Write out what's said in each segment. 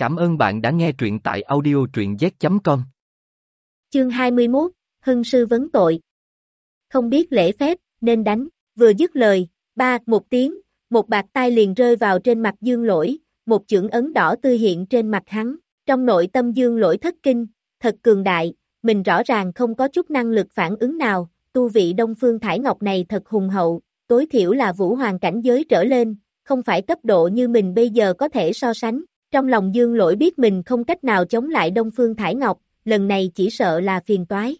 Cảm ơn bạn đã nghe truyện tại audio truyện z.com. Chương 21, Hưng sư vấn tội. Không biết lễ phép, nên đánh, vừa dứt lời, ba, một tiếng, một bạc tay liền rơi vào trên mặt dương lỗi, một chưởng ấn đỏ tươi hiện trên mặt hắn, trong nội tâm dương lỗi thất kinh, thật cường đại, mình rõ ràng không có chút năng lực phản ứng nào, tu vị Đông Phương Thải Ngọc này thật hùng hậu, tối thiểu là vũ hoàng cảnh giới trở lên, không phải cấp độ như mình bây giờ có thể so sánh. Trong lòng dương lỗi biết mình không cách nào chống lại Đông Phương Thải Ngọc, lần này chỉ sợ là phiền toái.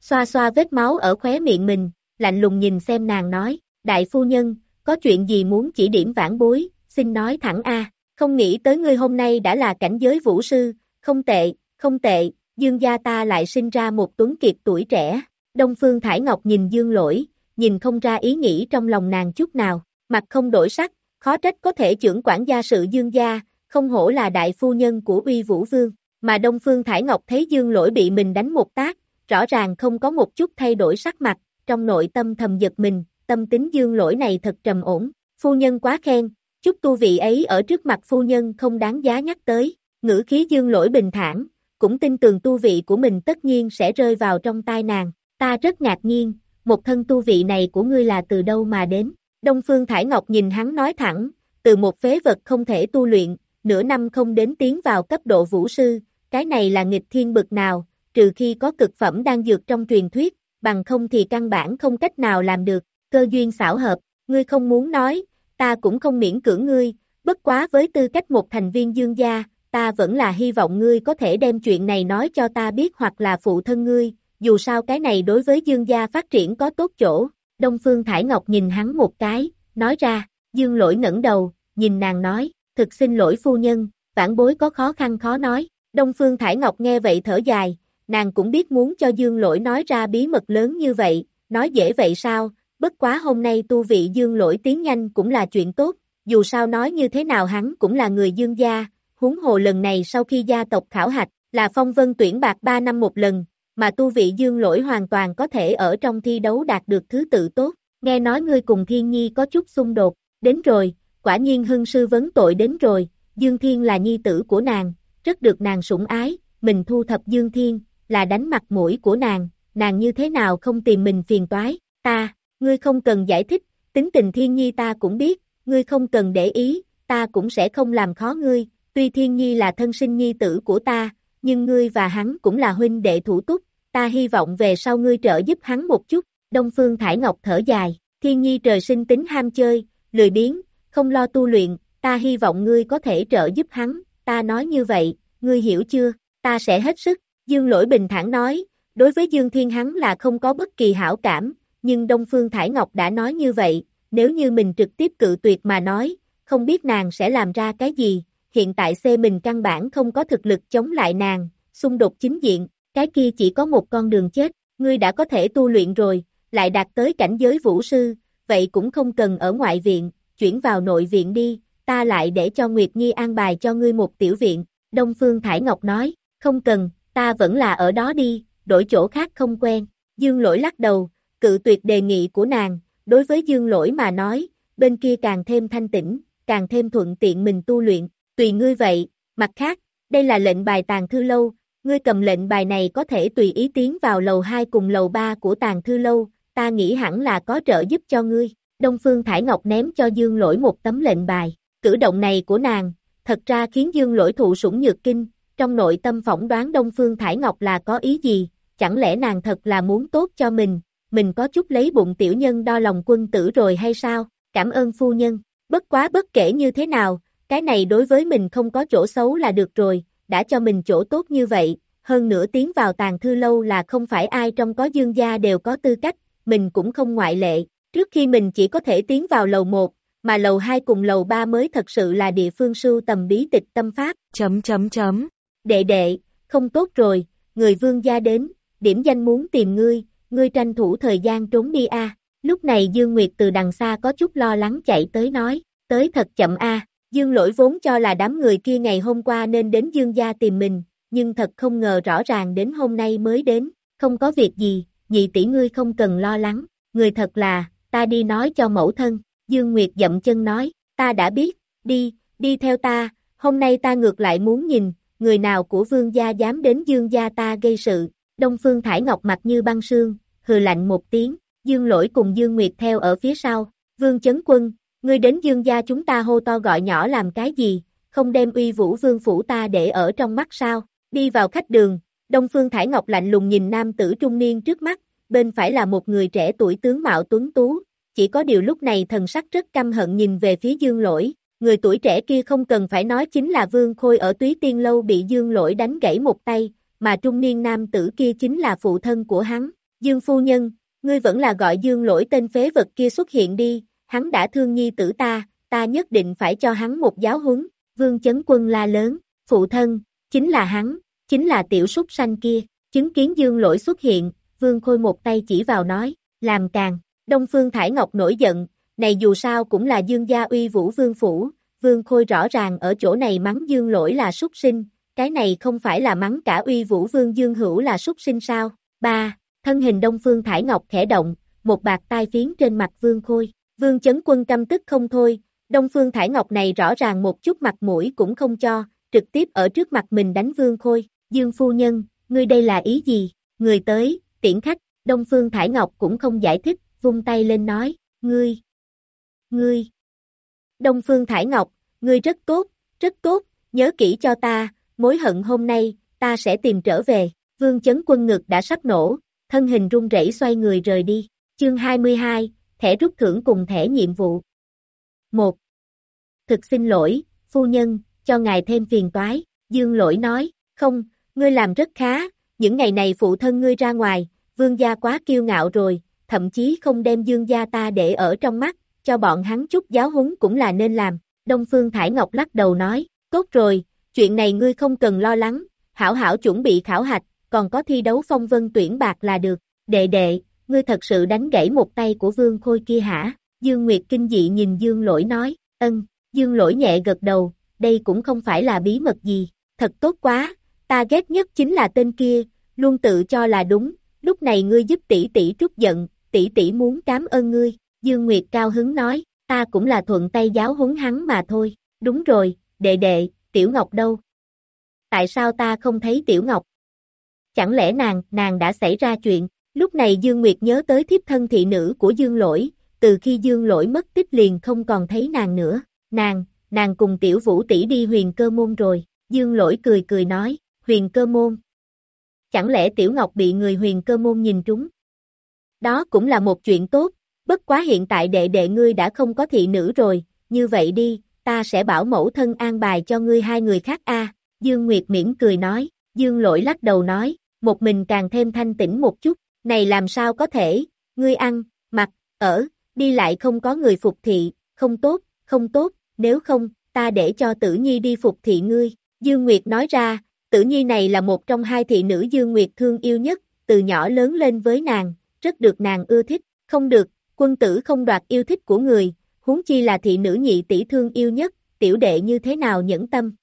Xoa xoa vết máu ở khóe miệng mình, lạnh lùng nhìn xem nàng nói, đại phu nhân, có chuyện gì muốn chỉ điểm vãn bối, xin nói thẳng a không nghĩ tới ngươi hôm nay đã là cảnh giới vũ sư, không tệ, không tệ, dương gia ta lại sinh ra một tuấn kiệt tuổi trẻ, Đông Phương Thải Ngọc nhìn dương lỗi, nhìn không ra ý nghĩ trong lòng nàng chút nào, mặt không đổi sắc, khó trách có thể trưởng quản gia sự dương gia, không hổ là đại phu nhân của uy vũ vương, mà Đông Phương Thải Ngọc thấy dương lỗi bị mình đánh một tác, rõ ràng không có một chút thay đổi sắc mặt, trong nội tâm thầm giật mình, tâm tính dương lỗi này thật trầm ổn, phu nhân quá khen, chút tu vị ấy ở trước mặt phu nhân không đáng giá nhắc tới, ngữ khí dương lỗi bình thản, cũng tin tường tu vị của mình tất nhiên sẽ rơi vào trong tai nàng, ta rất ngạc nhiên, một thân tu vị này của ngươi là từ đâu mà đến, Đông Phương Thải Ngọc nhìn hắn nói thẳng, từ một phế vật không thể tu luyện, nửa năm không đến tiến vào cấp độ vũ sư, cái này là nghịch thiên bực nào, trừ khi có cực phẩm đang dược trong truyền thuyết, bằng không thì căn bản không cách nào làm được, cơ duyên xảo hợp, ngươi không muốn nói, ta cũng không miễn cưỡng ngươi, bất quá với tư cách một thành viên dương gia, ta vẫn là hy vọng ngươi có thể đem chuyện này nói cho ta biết hoặc là phụ thân ngươi, dù sao cái này đối với dương gia phát triển có tốt chỗ. Đông Phương Thải Ngọc nhìn hắn một cái, nói ra, dương lỗi ngẩng đầu, nhìn nàng nói, thực xin lỗi phu nhân, vãn bối có khó khăn khó nói. Đông Phương Thải Ngọc nghe vậy thở dài, nàng cũng biết muốn cho dương lỗi nói ra bí mật lớn như vậy, nói dễ vậy sao, bất quá hôm nay tu vị dương lỗi tiến nhanh cũng là chuyện tốt, dù sao nói như thế nào hắn cũng là người dương gia, huống hồ lần này sau khi gia tộc khảo hạch, là phong vân tuyển bạc 3 năm một lần, mà tu vị dương lỗi hoàn toàn có thể ở trong thi đấu đạt được thứ tự tốt, nghe nói ngươi cùng thiên nhi có chút xung đột, đến rồi, quả nhiên hưng sư vấn tội đến rồi, Dương Thiên là nhi tử của nàng, rất được nàng sủng ái, mình thu thập Dương Thiên, là đánh mặt mũi của nàng, nàng như thế nào không tìm mình phiền toái, ta, ngươi không cần giải thích, tính tình Thiên Nhi ta cũng biết, ngươi không cần để ý, ta cũng sẽ không làm khó ngươi, tuy Thiên Nhi là thân sinh nhi tử của ta, nhưng ngươi và hắn cũng là huynh đệ thủ túc, ta hy vọng về sau ngươi trợ giúp hắn một chút, Đông Phương Thải Ngọc thở dài, Thiên Nhi trời sinh tính ham chơi, lười biếng, không lo tu luyện, ta hy vọng ngươi có thể trợ giúp hắn, ta nói như vậy, ngươi hiểu chưa, ta sẽ hết sức, Dương Lỗi bình thản nói, đối với Dương Thiên hắn là không có bất kỳ hảo cảm, nhưng Đông Phương Thải Ngọc đã nói như vậy, nếu như mình trực tiếp cự tuyệt mà nói, không biết nàng sẽ làm ra cái gì, hiện tại C mình căn bản không có thực lực chống lại nàng, xung đột chính diện, cái kia chỉ có một con đường chết, ngươi đã có thể tu luyện rồi, lại đạt tới cảnh giới vũ sư, vậy cũng không cần ở ngoại viện, chuyển vào nội viện đi, ta lại để cho Nguyệt Nhi an bài cho ngươi một tiểu viện, Đông Phương Thải Ngọc nói, không cần, ta vẫn là ở đó đi, đổi chỗ khác không quen, Dương Lỗi lắc đầu, cự tuyệt đề nghị của nàng, đối với Dương Lỗi mà nói, bên kia càng thêm thanh tĩnh, càng thêm thuận tiện mình tu luyện, tùy ngươi vậy, mặt khác, đây là lệnh bài tàng thư lâu, ngươi cầm lệnh bài này có thể tùy ý tiến vào lầu 2 cùng lầu 3 của tàng thư lâu, ta nghĩ hẳn là có trợ giúp cho ngươi. Đông Phương Thải Ngọc ném cho Dương Lỗi một tấm lệnh bài, cử động này của nàng, thật ra khiến Dương Lỗi thụ sủng nhược kinh, trong nội tâm phỏng đoán Đông Phương Thải Ngọc là có ý gì, chẳng lẽ nàng thật là muốn tốt cho mình, mình có chút lấy bụng tiểu nhân đo lòng quân tử rồi hay sao, cảm ơn phu nhân, bất quá bất kể như thế nào, cái này đối với mình không có chỗ xấu là được rồi, đã cho mình chỗ tốt như vậy, hơn nữa tiến vào tàng thư lâu là không phải ai trong có dương gia đều có tư cách, mình cũng không ngoại lệ, Trước khi mình chỉ có thể tiến vào lầu 1, mà lầu 2 cùng lầu 3 mới thật sự là địa phương sưu tầm bí tịch tâm pháp. Chấm chấm chấm. Đệ đệ, không tốt rồi, người vương gia đến, điểm danh muốn tìm ngươi, ngươi tranh thủ thời gian trốn đi a. Lúc này Dương Nguyệt từ đằng xa có chút lo lắng chạy tới nói, tới thật chậm a. Dương lỗi vốn cho là đám người kia ngày hôm qua nên đến Dương gia tìm mình, nhưng thật không ngờ rõ ràng đến hôm nay mới đến, không có việc gì, nhị tỷ ngươi không cần lo lắng, người thật là, ta đi nói cho mẫu thân, Dương Nguyệt dậm chân nói, ta đã biết, đi, đi theo ta, hôm nay ta ngược lại muốn nhìn, người nào của vương gia dám đến dương gia ta gây sự, Đông Phương Thải Ngọc mặt như băng sương, hừ lạnh một tiếng, dương lỗi cùng dương nguyệt theo ở phía sau, vương chấn quân, ngươi đến dương gia chúng ta hô to gọi nhỏ làm cái gì, không đem uy vũ vương phủ ta để ở trong mắt sao, đi vào khách đường, Đông Phương Thải Ngọc lạnh lùng nhìn nam tử trung niên trước mắt, bên phải là một người trẻ tuổi tướng mạo tuấn tú, chỉ có điều lúc này thần sắc rất căm hận nhìn về phía dương lỗi, người tuổi trẻ kia không cần phải nói chính là vương khôi ở túy tiên lâu bị dương lỗi đánh gãy một tay, mà trung niên nam tử kia chính là phụ thân của hắn, dương phu nhân, ngươi vẫn là gọi dương lỗi tên phế vật kia xuất hiện đi, hắn đã thương nhi tử ta, ta nhất định phải cho hắn một giáo huấn, vương chấn quân la lớn, phụ thân, chính là hắn, chính là tiểu súc sanh kia, chứng kiến dương lỗi xuất hiện, vương khôi một tay chỉ vào nói, làm càng, đông phương thải ngọc nổi giận, này dù sao cũng là dương gia uy vũ vương phủ, vương khôi rõ ràng ở chỗ này mắng dương lỗi là súc sinh, cái này không phải là mắng cả uy vũ vương dương hữu là súc sinh sao, ba, thân hình đông phương thải ngọc khẽ động, một bạc tai phiến trên mặt vương khôi, vương chấn quân căm tức không thôi, đông phương thải ngọc này rõ ràng một chút mặt mũi cũng không cho, trực tiếp ở trước mặt mình đánh vương khôi, dương phu nhân, ngươi đây là ý gì, người tới, tiễn khách, đông phương thải ngọc cũng không giải thích, vung tay lên nói, ngươi, ngươi, đông phương thải ngọc, ngươi rất tốt, rất tốt, nhớ kỹ cho ta, mối hận hôm nay, ta sẽ tìm trở về, vương chấn quân ngực đã sắp nổ, thân hình run rẩy xoay người rời đi, chương 22, thẻ rút thưởng cùng thẻ nhiệm vụ. 1. Thực xin lỗi, phu nhân, cho ngài thêm phiền toái, dương lỗi nói, không, ngươi làm rất khá, những ngày này phụ thân ngươi ra ngoài, vương gia quá kiêu ngạo rồi, thậm chí không đem dương gia ta để ở trong mắt, cho bọn hắn chút giáo huấn cũng là nên làm, Đông Phương Thải Ngọc lắc đầu nói, tốt rồi, chuyện này ngươi không cần lo lắng, hảo hảo chuẩn bị khảo hạch, còn có thi đấu phong vân tuyển bạc là được, đệ đệ, ngươi thật sự đánh gãy một tay của vương khôi kia hả? Dương Nguyệt kinh dị nhìn Dương lỗi nói, ân, Dương lỗi nhẹ gật đầu, đây cũng không phải là bí mật gì, thật tốt quá, ta ghét nhất chính là tên kia, luôn tự cho là đúng, lúc này ngươi giúp tỷ tỷ trút giận, tỷ tỷ muốn cảm ơn ngươi, Dương Nguyệt cao hứng nói, ta cũng là thuận tay giáo huấn hắn mà thôi, đúng rồi, đệ đệ, Tiểu Ngọc đâu? Tại sao ta không thấy Tiểu Ngọc? Chẳng lẽ nàng, nàng đã xảy ra chuyện, lúc này Dương Nguyệt nhớ tới thiếp thân thị nữ của Dương Lỗi, từ khi Dương Lỗi mất tích liền không còn thấy nàng nữa, nàng, nàng cùng Tiểu Vũ tỷ đi huyền cơ môn rồi, Dương Lỗi cười cười nói, huyền cơ môn. Chẳng lẽ Tiểu Ngọc bị người huyền cơ môn nhìn trúng? Đó cũng là một chuyện tốt, bất quá hiện tại đệ đệ ngươi đã không có thị nữ rồi, như vậy đi, ta sẽ bảo mẫu thân an bài cho ngươi hai người khác a. Dương Nguyệt miễn cười nói, Dương lỗi lắc đầu nói, một mình càng thêm thanh tĩnh một chút, này làm sao có thể, ngươi ăn, mặc, ở, đi lại không có người phục thị, không tốt, không tốt, nếu không, ta để cho tử nhi đi phục thị ngươi. Dương Nguyệt nói ra, tử nhi này là một trong hai thị nữ Dương Nguyệt thương yêu nhất, từ nhỏ lớn lên với nàng, rất được nàng ưa thích, không được, quân tử không đoạt yêu thích của người, huống chi là thị nữ nhị tỷ thương yêu nhất, tiểu đệ như thế nào nhẫn tâm.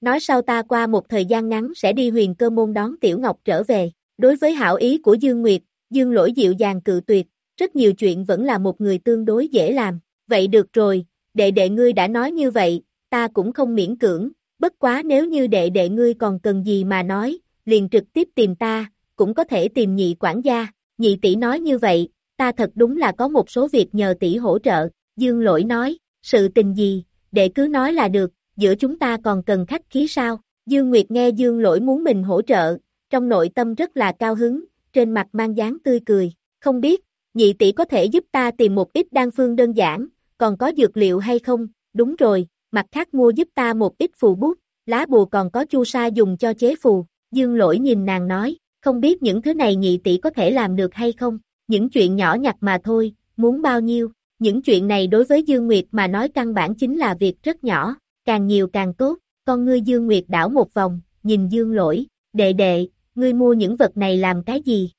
Nói sau ta qua một thời gian ngắn sẽ đi huyền cơ môn đón Tiểu Ngọc trở về, đối với hảo ý của Dương Nguyệt, Dương lỗi dịu dàng cự tuyệt, rất nhiều chuyện vẫn là một người tương đối dễ làm, vậy được rồi, đệ đệ ngươi đã nói như vậy, ta cũng không miễn cưỡng, bất quá nếu như đệ đệ ngươi còn cần gì mà nói, liền trực tiếp tìm ta, cũng có thể tìm nhị quản gia, nhị tỷ nói như vậy, ta thật đúng là có một số việc nhờ tỷ hỗ trợ, Dương lỗi nói, sự tình gì, để cứ nói là được, giữa chúng ta còn cần khách khí sao, Dương Nguyệt nghe Dương lỗi muốn mình hỗ trợ, trong nội tâm rất là cao hứng, trên mặt mang dáng tươi cười, không biết, nhị tỷ có thể giúp ta tìm một ít đan phương đơn giản, còn có dược liệu hay không, đúng rồi, mặt khác mua giúp ta một ít phù bút, lá bùa còn có chu sa dùng cho chế phù, Dương lỗi nhìn nàng nói, không biết những thứ này nhị tỷ có thể làm được hay không, những chuyện nhỏ nhặt mà thôi, muốn bao nhiêu, những chuyện này đối với Dương Nguyệt mà nói căn bản chính là việc rất nhỏ, càng nhiều càng tốt, con ngươi Dương Nguyệt đảo một vòng, nhìn Dương lỗi, đệ đệ, ngươi mua những vật này làm cái gì?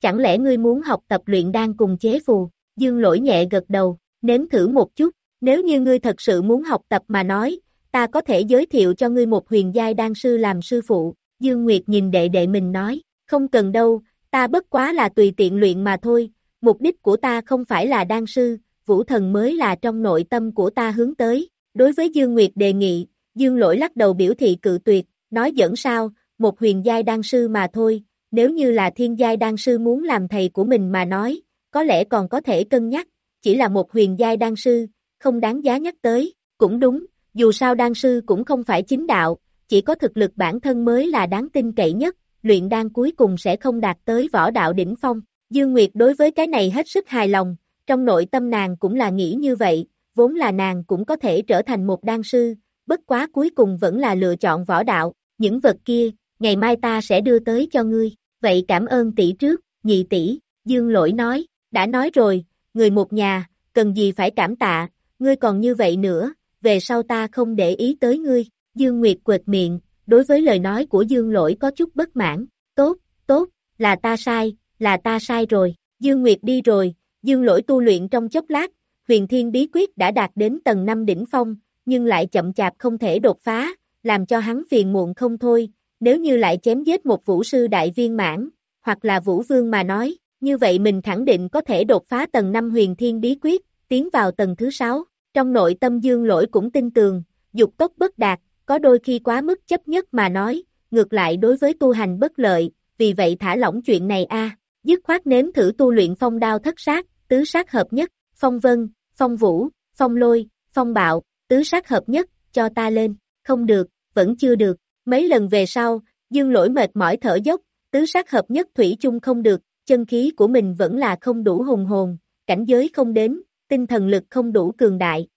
Chẳng lẽ ngươi muốn học tập luyện đan cùng chế phù? Dương lỗi nhẹ gật đầu, nếm thử một chút, nếu như ngươi thật sự muốn học tập mà nói, ta có thể giới thiệu cho ngươi một huyền giai đan sư làm sư phụ, Dương Nguyệt nhìn đệ đệ mình nói, không cần đâu, ta bất quá là tùy tiện luyện mà thôi, mục đích của ta không phải là đan sư, vũ thần mới là trong nội tâm của ta hướng tới. Đối với Dương Nguyệt đề nghị, Dương lỗi lắc đầu biểu thị cự tuyệt, nói dẫn sao, một huyền giai đan sư mà thôi, nếu như là thiên giai đan sư muốn làm thầy của mình mà nói, có lẽ còn có thể cân nhắc, chỉ là một huyền giai đan sư, không đáng giá nhắc tới, cũng đúng, dù sao đan sư cũng không phải chính đạo, chỉ có thực lực bản thân mới là đáng tin cậy nhất, luyện đan cuối cùng sẽ không đạt tới võ đạo đỉnh phong. Dương Nguyệt đối với cái này hết sức hài lòng, trong nội tâm nàng cũng là nghĩ như vậy, vốn là nàng cũng có thể trở thành một đan sư, bất quá cuối cùng vẫn là lựa chọn võ đạo, những vật kia, ngày mai ta sẽ đưa tới cho ngươi, vậy cảm ơn tỷ trước, nhị tỷ, Dương Lỗi nói, đã nói rồi, người một nhà, cần gì phải cảm tạ, ngươi còn như vậy nữa, về sau ta không để ý tới ngươi, Dương Nguyệt quệt miệng, đối với lời nói của Dương Lỗi có chút bất mãn, tốt, tốt, là ta sai, là ta sai rồi, Dương Nguyệt đi rồi, Dương Lỗi tu luyện trong chốc lát, huyền thiên bí quyết đã đạt đến tầng 5 đỉnh phong, nhưng lại chậm chạp không thể đột phá, làm cho hắn phiền muộn không thôi, nếu như lại chém giết một vũ sư đại viên mãn, hoặc là vũ vương mà nói, như vậy mình khẳng định có thể đột phá tầng 5 huyền thiên bí quyết, tiến vào tầng thứ 6, trong nội tâm dương lỗi cũng tin tường, dục tốc bất đạt, có đôi khi quá mức chấp nhất mà nói, ngược lại đối với tu hành bất lợi, vì vậy thả lỏng chuyện này a. Dứt khoát nếm thử tu luyện phong đao thất sát, tứ sát hợp nhất, phong vân, phong vũ, phong lôi, phong bạo, tứ sát hợp nhất, cho ta lên, không được, vẫn chưa được, mấy lần về sau, dương lỗi mệt mỏi thở dốc, tứ sát hợp nhất thủy chung không được, chân khí của mình vẫn là không đủ hùng hồn, cảnh giới không đến, tinh thần lực không đủ cường đại.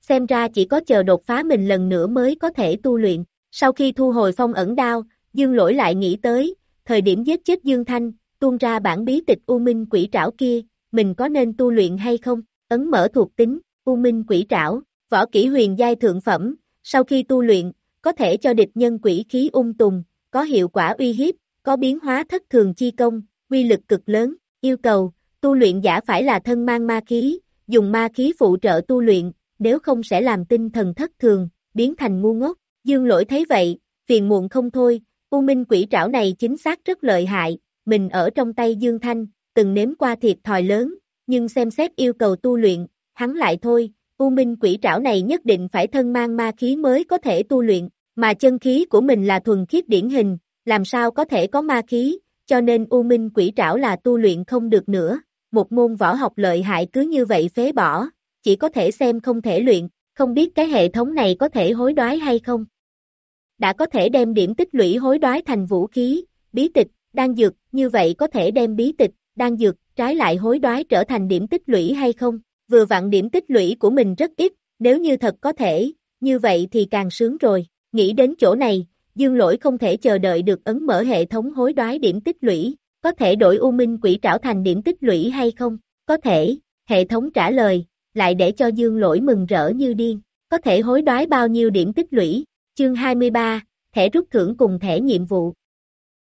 Xem ra chỉ có chờ đột phá mình lần nữa mới có thể tu luyện, sau khi thu hồi phong ẩn đao, dương lỗi lại nghĩ tới, thời điểm giết chết Dương Thanh, tuôn ra bản bí tịch U Minh quỷ trảo kia, mình có nên tu luyện hay không, ấn mở thuộc tính, U Minh quỷ trảo, võ kỹ huyền giai thượng phẩm, sau khi tu luyện, có thể cho địch nhân quỷ khí ung tùng, có hiệu quả uy hiếp, có biến hóa thất thường chi công, uy lực cực lớn, yêu cầu, tu luyện giả phải là thân mang ma khí, dùng ma khí phụ trợ tu luyện, nếu không sẽ làm tinh thần thất thường, biến thành ngu ngốc. Dương lỗi thấy vậy, phiền muộn không thôi, U Minh quỷ trảo này chính xác rất lợi hại, mình ở trong tay Dương Thanh, từng nếm qua thiệt thòi lớn, nhưng xem xét yêu cầu tu luyện, hắn lại thôi, U Minh quỷ trảo này nhất định phải thân mang ma khí mới có thể tu luyện, mà chân khí của mình là thuần khiết điển hình, làm sao có thể có ma khí, cho nên U Minh quỷ trảo là tu luyện không được nữa, một môn võ học lợi hại cứ như vậy phế bỏ, chỉ có thể xem không thể luyện, không biết cái hệ thống này có thể hối đoái hay không. Đã có thể đem điểm tích lũy hối đoái thành vũ khí, bí tịch, đan dược, như vậy có thể đem bí tịch, đan dược, trái lại hối đoái trở thành điểm tích lũy hay không? Vừa vặn điểm tích lũy của mình rất ít, nếu như thật có thể, như vậy thì càng sướng rồi. Nghĩ đến chỗ này, Dương Lỗi không thể chờ đợi được ấn mở hệ thống hối đoái điểm tích lũy, có thể đổi U Minh quỷ trảo thành điểm tích lũy hay không? Có thể, hệ thống trả lời, lại để cho Dương Lỗi mừng rỡ như điên, có thể hối đoái bao nhiêu điểm tích lũy? Chương 23, thẻ rút thưởng cùng thẻ nhiệm vụ.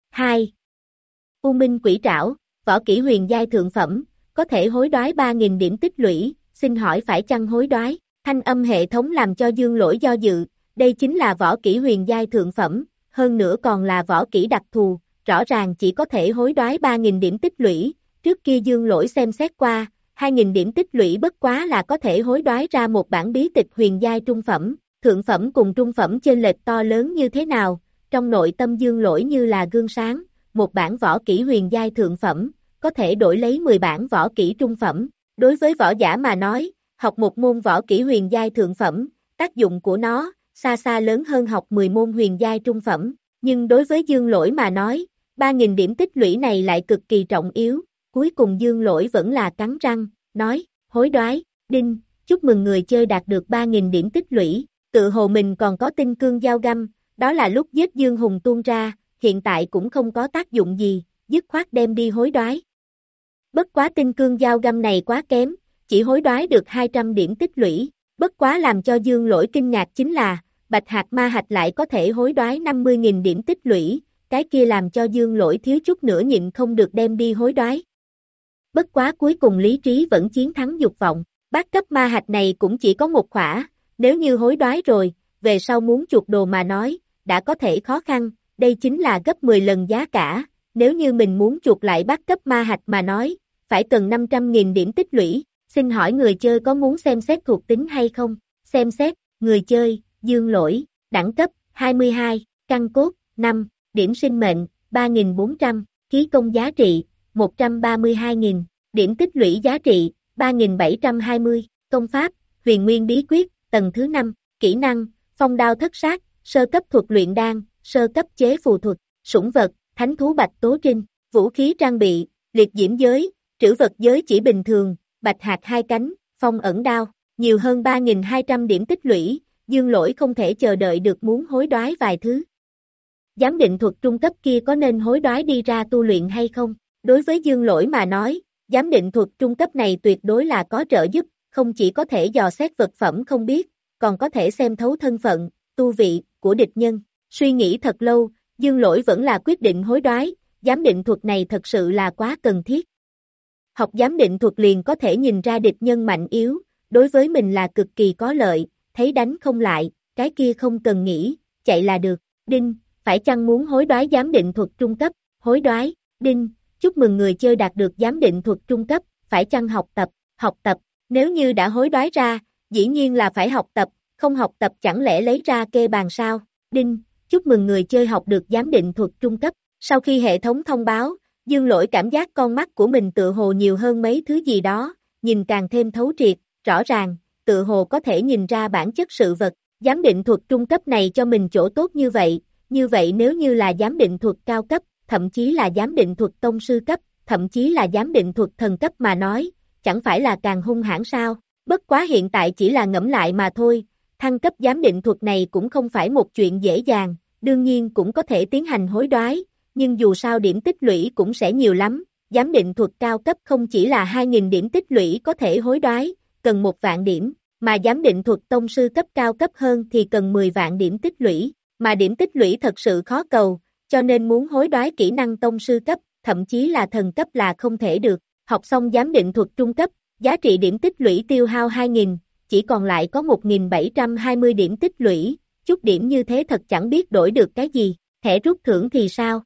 2. U Minh quỷ trảo, võ kỹ huyền giai thượng phẩm, có thể hối đoái 3.000 điểm tích lũy, xin hỏi phải chăng hối đoái? Thanh âm hệ thống làm cho Dương Lỗi do dự, đây chính là võ kỹ huyền giai thượng phẩm, hơn nữa còn là võ kỹ đặc thù, rõ ràng chỉ có thể hối đoái 3.000 điểm tích lũy, trước kia dương lỗi xem xét qua, 2.000 điểm tích lũy bất quá là có thể hối đoái ra một bản bí tịch huyền giai trung phẩm, thượng phẩm cùng trung phẩm trên lệch to lớn như thế nào, trong nội tâm dương lỗi như là gương sáng, một bản võ kỹ huyền giai thượng phẩm, có thể đổi lấy 10 bản võ kỹ trung phẩm, đối với võ giả mà nói, học một môn võ kỹ huyền giai thượng phẩm, tác dụng của nó, xa xa lớn hơn học 10 môn huyền giai trung phẩm, nhưng đối với dương lỗi mà nói, 3.000 điểm tích lũy này lại cực kỳ trọng yếu, cuối cùng dương lỗi vẫn là cắn răng, nói, hối đoái, đinh, chúc mừng người chơi đạt được 3.000 điểm tích lũy, tự hồ mình còn có tinh cương giao găm, đó là lúc giết dương hùng tuôn ra, hiện tại cũng không có tác dụng gì, dứt khoát đem đi hối đoái. Bất quá tinh cương giao găm này quá kém, chỉ hối đoái được 200 điểm tích lũy, bất quá làm cho dương lỗi kinh ngạc chính là, bạch hạt ma hạch lại có thể hối đoái 50.000 điểm tích lũy, cái kia làm cho dương lỗi thiếu chút nữa nhịn không được đem đi hối đoái. Bất quá cuối cùng lý trí vẫn chiến thắng dục vọng, bát cấp ma hạch này cũng chỉ có một khỏa, nếu như hối đoái rồi, về sau muốn chuột đồ mà nói, đã có thể khó khăn, đây chính là gấp 10 lần giá cả, nếu như mình muốn chuột lại bát cấp ma hạch mà nói, phải cần 500.000 điểm tích lũy, xin hỏi người chơi có muốn xem xét thuộc tính hay không, xem xét, người chơi, dương lỗi, đẳng cấp, 22, căn cốt, 5, điểm sinh mệnh, 3.400, ký công giá trị, 132.000, điểm tích lũy giá trị, 3.720, công pháp, huyền nguyên bí quyết, tầng thứ 5, kỹ năng, phong đao thất sát, sơ cấp thuật luyện đan, sơ cấp chế phù thuật, sủng vật, thánh thú bạch tố trinh, vũ khí trang bị, liệt diễm giới, trữ vật giới chỉ bình thường, bạch hạt hai cánh, phong ẩn đao, nhiều hơn 3.200 điểm tích lũy, dương lỗi không thể chờ đợi được muốn hối đoái vài thứ. Giám định thuật trung cấp kia có nên hối đoái đi ra tu luyện hay không? Đối với dương lỗi mà nói, giám định thuật trung cấp này tuyệt đối là có trợ giúp, không chỉ có thể dò xét vật phẩm không biết, còn có thể xem thấu thân phận, tu vị, của địch nhân. Suy nghĩ thật lâu, dương lỗi vẫn là quyết định hối đoái, giám định thuật này thật sự là quá cần thiết. Học giám định thuật liền có thể nhìn ra địch nhân mạnh yếu, đối với mình là cực kỳ có lợi, thấy đánh không lại, cái kia không cần nghĩ, chạy là được. Đinh, phải chăng muốn hối đoái giám định thuật trung cấp, hối đoái, đinh, chúc mừng người chơi đạt được giám định thuật trung cấp, phải chăng học tập, học tập, nếu như đã hối đoái ra, dĩ nhiên là phải học tập, không học tập chẳng lẽ lấy ra kê bàn sao, đinh, chúc mừng người chơi học được giám định thuật trung cấp, sau khi hệ thống thông báo, dương lỗi cảm giác con mắt của mình tự hồ nhiều hơn mấy thứ gì đó, nhìn càng thêm thấu triệt, rõ ràng, tự hồ có thể nhìn ra bản chất sự vật, giám định thuật trung cấp này cho mình chỗ tốt như vậy, như vậy nếu như là giám định thuật cao cấp, thậm chí là giám định thuật tông sư cấp, thậm chí là giám định thuật thần cấp mà nói, chẳng phải là càng hung hãn sao, bất quá hiện tại chỉ là ngẫm lại mà thôi, thăng cấp giám định thuật này cũng không phải một chuyện dễ dàng, đương nhiên cũng có thể tiến hành hối đoái, nhưng dù sao điểm tích lũy cũng sẽ nhiều lắm, giám định thuật cao cấp không chỉ là 2.000 điểm tích lũy có thể hối đoái, cần một vạn điểm, mà giám định thuật tông sư cấp cao cấp hơn thì cần 10 vạn điểm tích lũy, mà điểm tích lũy thật sự khó cầu, cho nên muốn hối đoái kỹ năng tông sư cấp, thậm chí là thần cấp là không thể được, học xong giám định thuật trung cấp, giá trị điểm tích lũy tiêu hao 2.000, chỉ còn lại có 1.720 điểm tích lũy, chút điểm như thế thật chẳng biết đổi được cái gì, thẻ rút thưởng thì sao?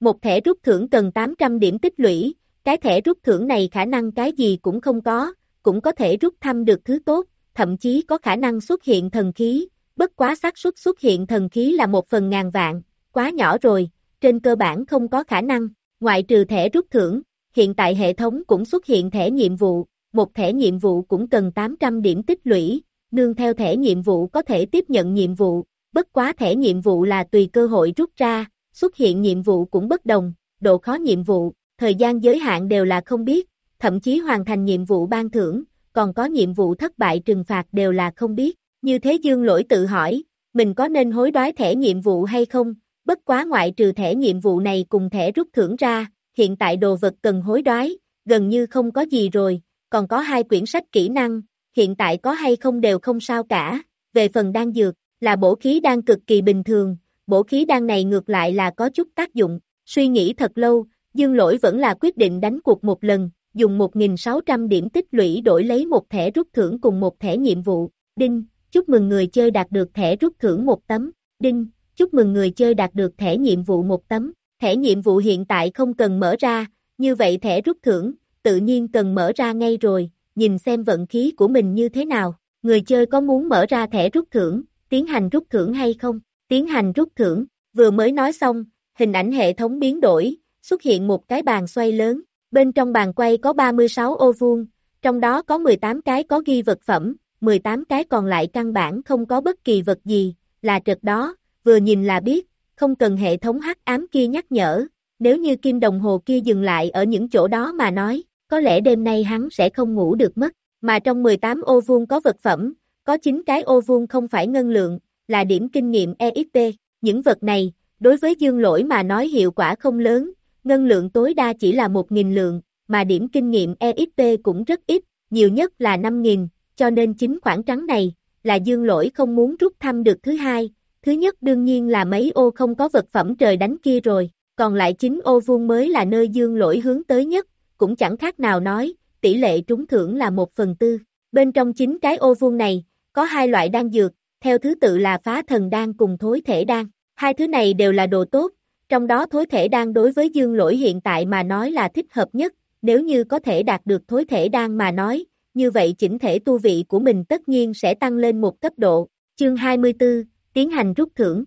Một thẻ rút thưởng cần 800 điểm tích lũy, cái thẻ rút thưởng này khả năng cái gì cũng không có, cũng có thể rút thăm được thứ tốt, thậm chí có khả năng xuất hiện thần khí, bất quá xác suất xuất hiện thần khí là một phần ngàn vạn, quá nhỏ rồi, trên cơ bản không có khả năng, ngoại trừ thẻ rút thưởng, hiện tại hệ thống cũng xuất hiện thẻ nhiệm vụ, một thẻ nhiệm vụ cũng cần 800 điểm tích lũy, nương theo thẻ nhiệm vụ có thể tiếp nhận nhiệm vụ, bất quá thẻ nhiệm vụ là tùy cơ hội rút ra, xuất hiện nhiệm vụ cũng bất đồng, độ khó nhiệm vụ, thời gian giới hạn đều là không biết, thậm chí hoàn thành nhiệm vụ ban thưởng, còn có nhiệm vụ thất bại trừng phạt đều là không biết. Như thế dương lỗi tự hỏi, mình có nên hối đoái thẻ nhiệm vụ hay không, bất quá ngoại trừ thẻ nhiệm vụ này cùng thẻ rút thưởng ra, hiện tại đồ vật cần hối đoái, gần như không có gì rồi, còn có hai quyển sách kỹ năng, hiện tại có hay không đều không sao cả, về phần đan dược, là bổ khí đang cực kỳ bình thường, bổ khí đan này ngược lại là có chút tác dụng, suy nghĩ thật lâu, dương lỗi vẫn là quyết định đánh cuộc một lần, dùng 1.600 điểm tích lũy đổi lấy một thẻ rút thưởng cùng một thẻ nhiệm vụ, đinh, chúc mừng người chơi đạt được thẻ rút thưởng một tấm, đinh, chúc mừng người chơi đạt được thẻ nhiệm vụ một tấm, thẻ nhiệm vụ hiện tại không cần mở ra, như vậy thẻ rút thưởng, tự nhiên cần mở ra ngay rồi, nhìn xem vận khí của mình như thế nào, người chơi có muốn mở ra thẻ rút thưởng, tiến hành rút thưởng hay không, tiến hành rút thưởng, vừa mới nói xong, hình ảnh hệ thống biến đổi, xuất hiện một cái bàn xoay lớn, bên trong bàn quay có 36 ô vuông, trong đó có 18 cái có ghi vật phẩm, 18 cái còn lại căn bản không có bất kỳ vật gì, là trật đó, vừa nhìn là biết, không cần hệ thống hắc ám kia nhắc nhở, nếu như kim đồng hồ kia dừng lại ở những chỗ đó mà nói, có lẽ đêm nay hắn sẽ không ngủ được mất, mà trong 18 ô vuông có vật phẩm, có 9 cái ô vuông không phải ngân lượng, là điểm kinh nghiệm EXP, những vật này, đối với dương lỗi mà nói hiệu quả không lớn, ngân lượng tối đa chỉ là 1.000 lượng, mà điểm kinh nghiệm EXP cũng rất ít, nhiều nhất là 5.000, cho nên chính khoảng trắng này, là dương lỗi không muốn rút thăm được thứ hai, thứ nhất đương nhiên là mấy ô không có vật phẩm trời đánh kia rồi, còn lại chính ô vuông mới là nơi dương lỗi hướng tới nhất, cũng chẳng khác nào nói, tỷ lệ trúng thưởng là một phần tư. Bên trong chính cái ô vuông này, có hai loại đan dược, theo thứ tự là phá thần đan cùng thối thể đan. Hai thứ này đều là đồ tốt, trong đó thối thể đan đối với dương lỗi hiện tại mà nói là thích hợp nhất, nếu như có thể đạt được thối thể đan mà nói, như vậy chỉnh thể tu vị của mình tất nhiên sẽ tăng lên một cấp độ, Chương 24, tiến hành rút thưởng.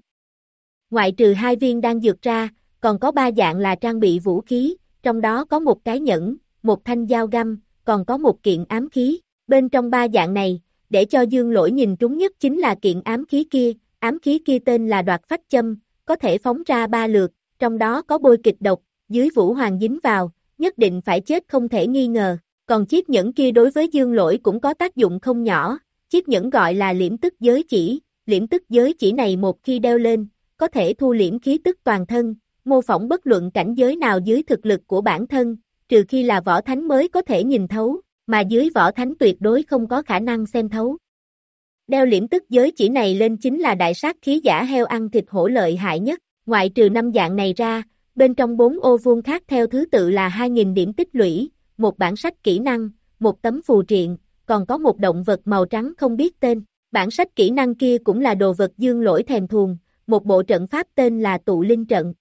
Ngoại trừ hai viên đang dược ra, còn có ba dạng là trang bị vũ khí, trong đó có một cái nhẫn, một thanh dao găm, còn có một kiện ám khí. Bên trong ba dạng này, để cho dương lỗi nhìn trúng nhất chính là kiện ám khí kia, ám khí kia tên là đoạt phách châm, có thể phóng ra ba lượt, trong đó có bôi kịch độc, dưới vũ hoàng dính vào, nhất định phải chết không thể nghi ngờ. Còn chiếc nhẫn kia đối với dương lỗi cũng có tác dụng không nhỏ, chiếc nhẫn gọi là liễm tức giới chỉ, liễm tức giới chỉ này một khi đeo lên, có thể thu liễm khí tức toàn thân, mô phỏng bất luận cảnh giới nào dưới thực lực của bản thân, trừ khi là võ thánh mới có thể nhìn thấu, mà dưới võ thánh tuyệt đối không có khả năng xem thấu. Đeo liễm tức giới chỉ này lên chính là đại sát khí giả heo ăn thịt hổ lợi hại nhất, ngoại trừ năm dạng này ra, bên trong bốn ô vuông khác theo thứ tự là 2.000 điểm tích lũy, một bản sách kỹ năng, một tấm phù triện, còn có một động vật màu trắng không biết tên. Bản sách kỹ năng kia cũng là đồ vật dương lỗi thèm thuồng, một bộ trận pháp tên là tụ linh trận.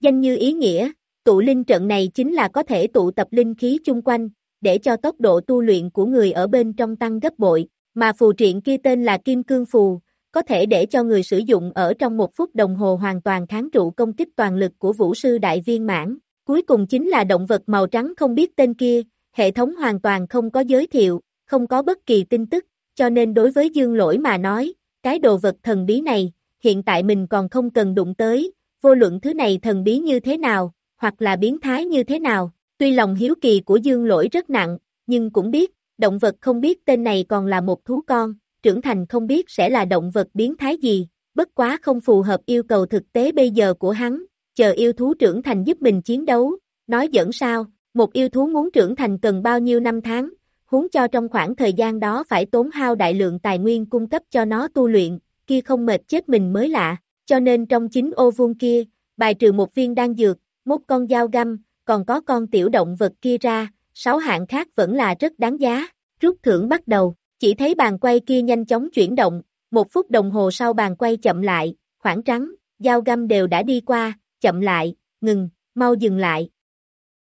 Danh như ý nghĩa, tụ linh trận này chính là có thể tụ tập linh khí chung quanh, để cho tốc độ tu luyện của người ở bên trong tăng gấp bội, mà phù triện kia tên là kim cương phù, có thể để cho người sử dụng ở trong một phút đồng hồ hoàn toàn kháng trụ công kích toàn lực của vũ sư đại viên mãn. Cuối cùng chính là động vật màu trắng không biết tên kia, hệ thống hoàn toàn không có giới thiệu, không có bất kỳ tin tức, cho nên đối với dương lỗi mà nói, cái đồ vật thần bí này, hiện tại mình còn không cần đụng tới, vô luận thứ này thần bí như thế nào, hoặc là biến thái như thế nào, tuy lòng hiếu kỳ của dương lỗi rất nặng, nhưng cũng biết, động vật không biết tên này còn là một thú con, trưởng thành không biết sẽ là động vật biến thái gì, bất quá không phù hợp yêu cầu thực tế bây giờ của hắn, chờ yêu thú trưởng thành giúp mình chiến đấu, nói dẫn sao, một yêu thú muốn trưởng thành cần bao nhiêu năm tháng, huống cho trong khoảng thời gian đó phải tốn hao đại lượng tài nguyên cung cấp cho nó tu luyện, kia không mệt chết mình mới lạ, cho nên trong chính ô vuông kia, bài trừ một viên đan dược, một con dao găm, còn có con tiểu động vật kia ra, sáu hạng khác vẫn là rất đáng giá, rút thưởng bắt đầu, chỉ thấy bàn quay kia nhanh chóng chuyển động, một phút đồng hồ sau bàn quay chậm lại, khoảng trắng, dao găm đều đã đi qua, chậm lại, ngừng, mau dừng lại.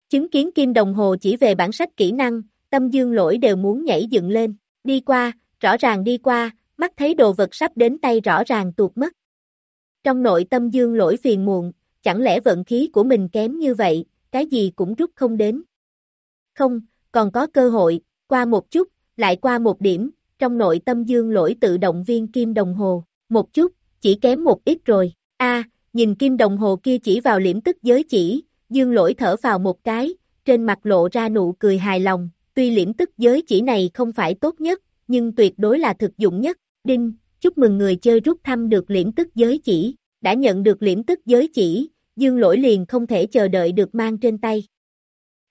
Chứng kiến kim đồng hồ chỉ về bản sách kỹ năng, tâm dương lỗi đều muốn nhảy dựng lên, đi qua, rõ ràng đi qua, mắt thấy đồ vật sắp đến tay rõ ràng tuột mất. Trong nội tâm dương lỗi phiền muộn, chẳng lẽ vận khí của mình kém như vậy, cái gì cũng rút không đến. Không, còn có cơ hội, qua một chút, lại qua một điểm, trong nội tâm dương lỗi tự động viên kim đồng hồ, một chút, chỉ kém một ít rồi, a nhìn kim đồng hồ kia chỉ vào liễm tức giới chỉ, dương lỗi thở vào một cái, trên mặt lộ ra nụ cười hài lòng, tuy liễm tức giới chỉ này không phải tốt nhất, nhưng tuyệt đối là thực dụng nhất, đinh, chúc mừng người chơi rút thăm được liễm tức giới chỉ, đã nhận được liễm tức giới chỉ, dương lỗi liền không thể chờ đợi được mang trên tay.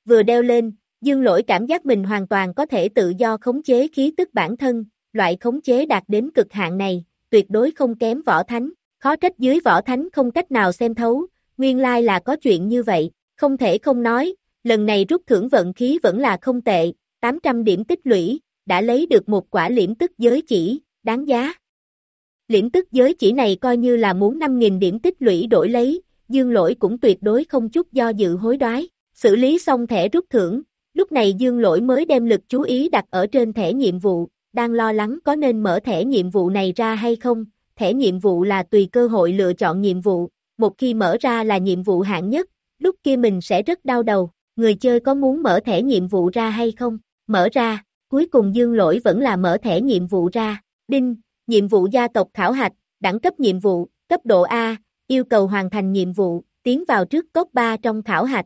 Vừa đeo lên, dương lỗi cảm giác mình hoàn toàn có thể tự do khống chế khí tức bản thân, loại khống chế đạt đến cực hạn này, tuyệt đối không kém võ thánh, khó trách dưới võ thánh không cách nào xem thấu, nguyên lai là có chuyện như vậy, không thể không nói, lần này rút thưởng vận khí vẫn là không tệ, 800 điểm tích lũy, đã lấy được một quả liễm tức giới chỉ, đáng giá. Liễm tức giới chỉ này coi như là muốn 5.000 điểm tích lũy đổi lấy, dương lỗi cũng tuyệt đối không chút do dự hối đoái, xử lý xong thẻ rút thưởng, lúc này dương lỗi mới đem lực chú ý đặt ở trên thẻ nhiệm vụ, đang lo lắng có nên mở thẻ nhiệm vụ này ra hay không, thẻ nhiệm vụ là tùy cơ hội lựa chọn nhiệm vụ, một khi mở ra là nhiệm vụ hạng nhất, lúc kia mình sẽ rất đau đầu, người chơi có muốn mở thẻ nhiệm vụ ra hay không, mở ra, cuối cùng dương lỗi vẫn là mở thẻ nhiệm vụ ra, đinh, nhiệm vụ gia tộc khảo hạch, đẳng cấp nhiệm vụ, cấp độ A, yêu cầu hoàn thành nhiệm vụ, tiến vào trước cốt 3 trong khảo hạch.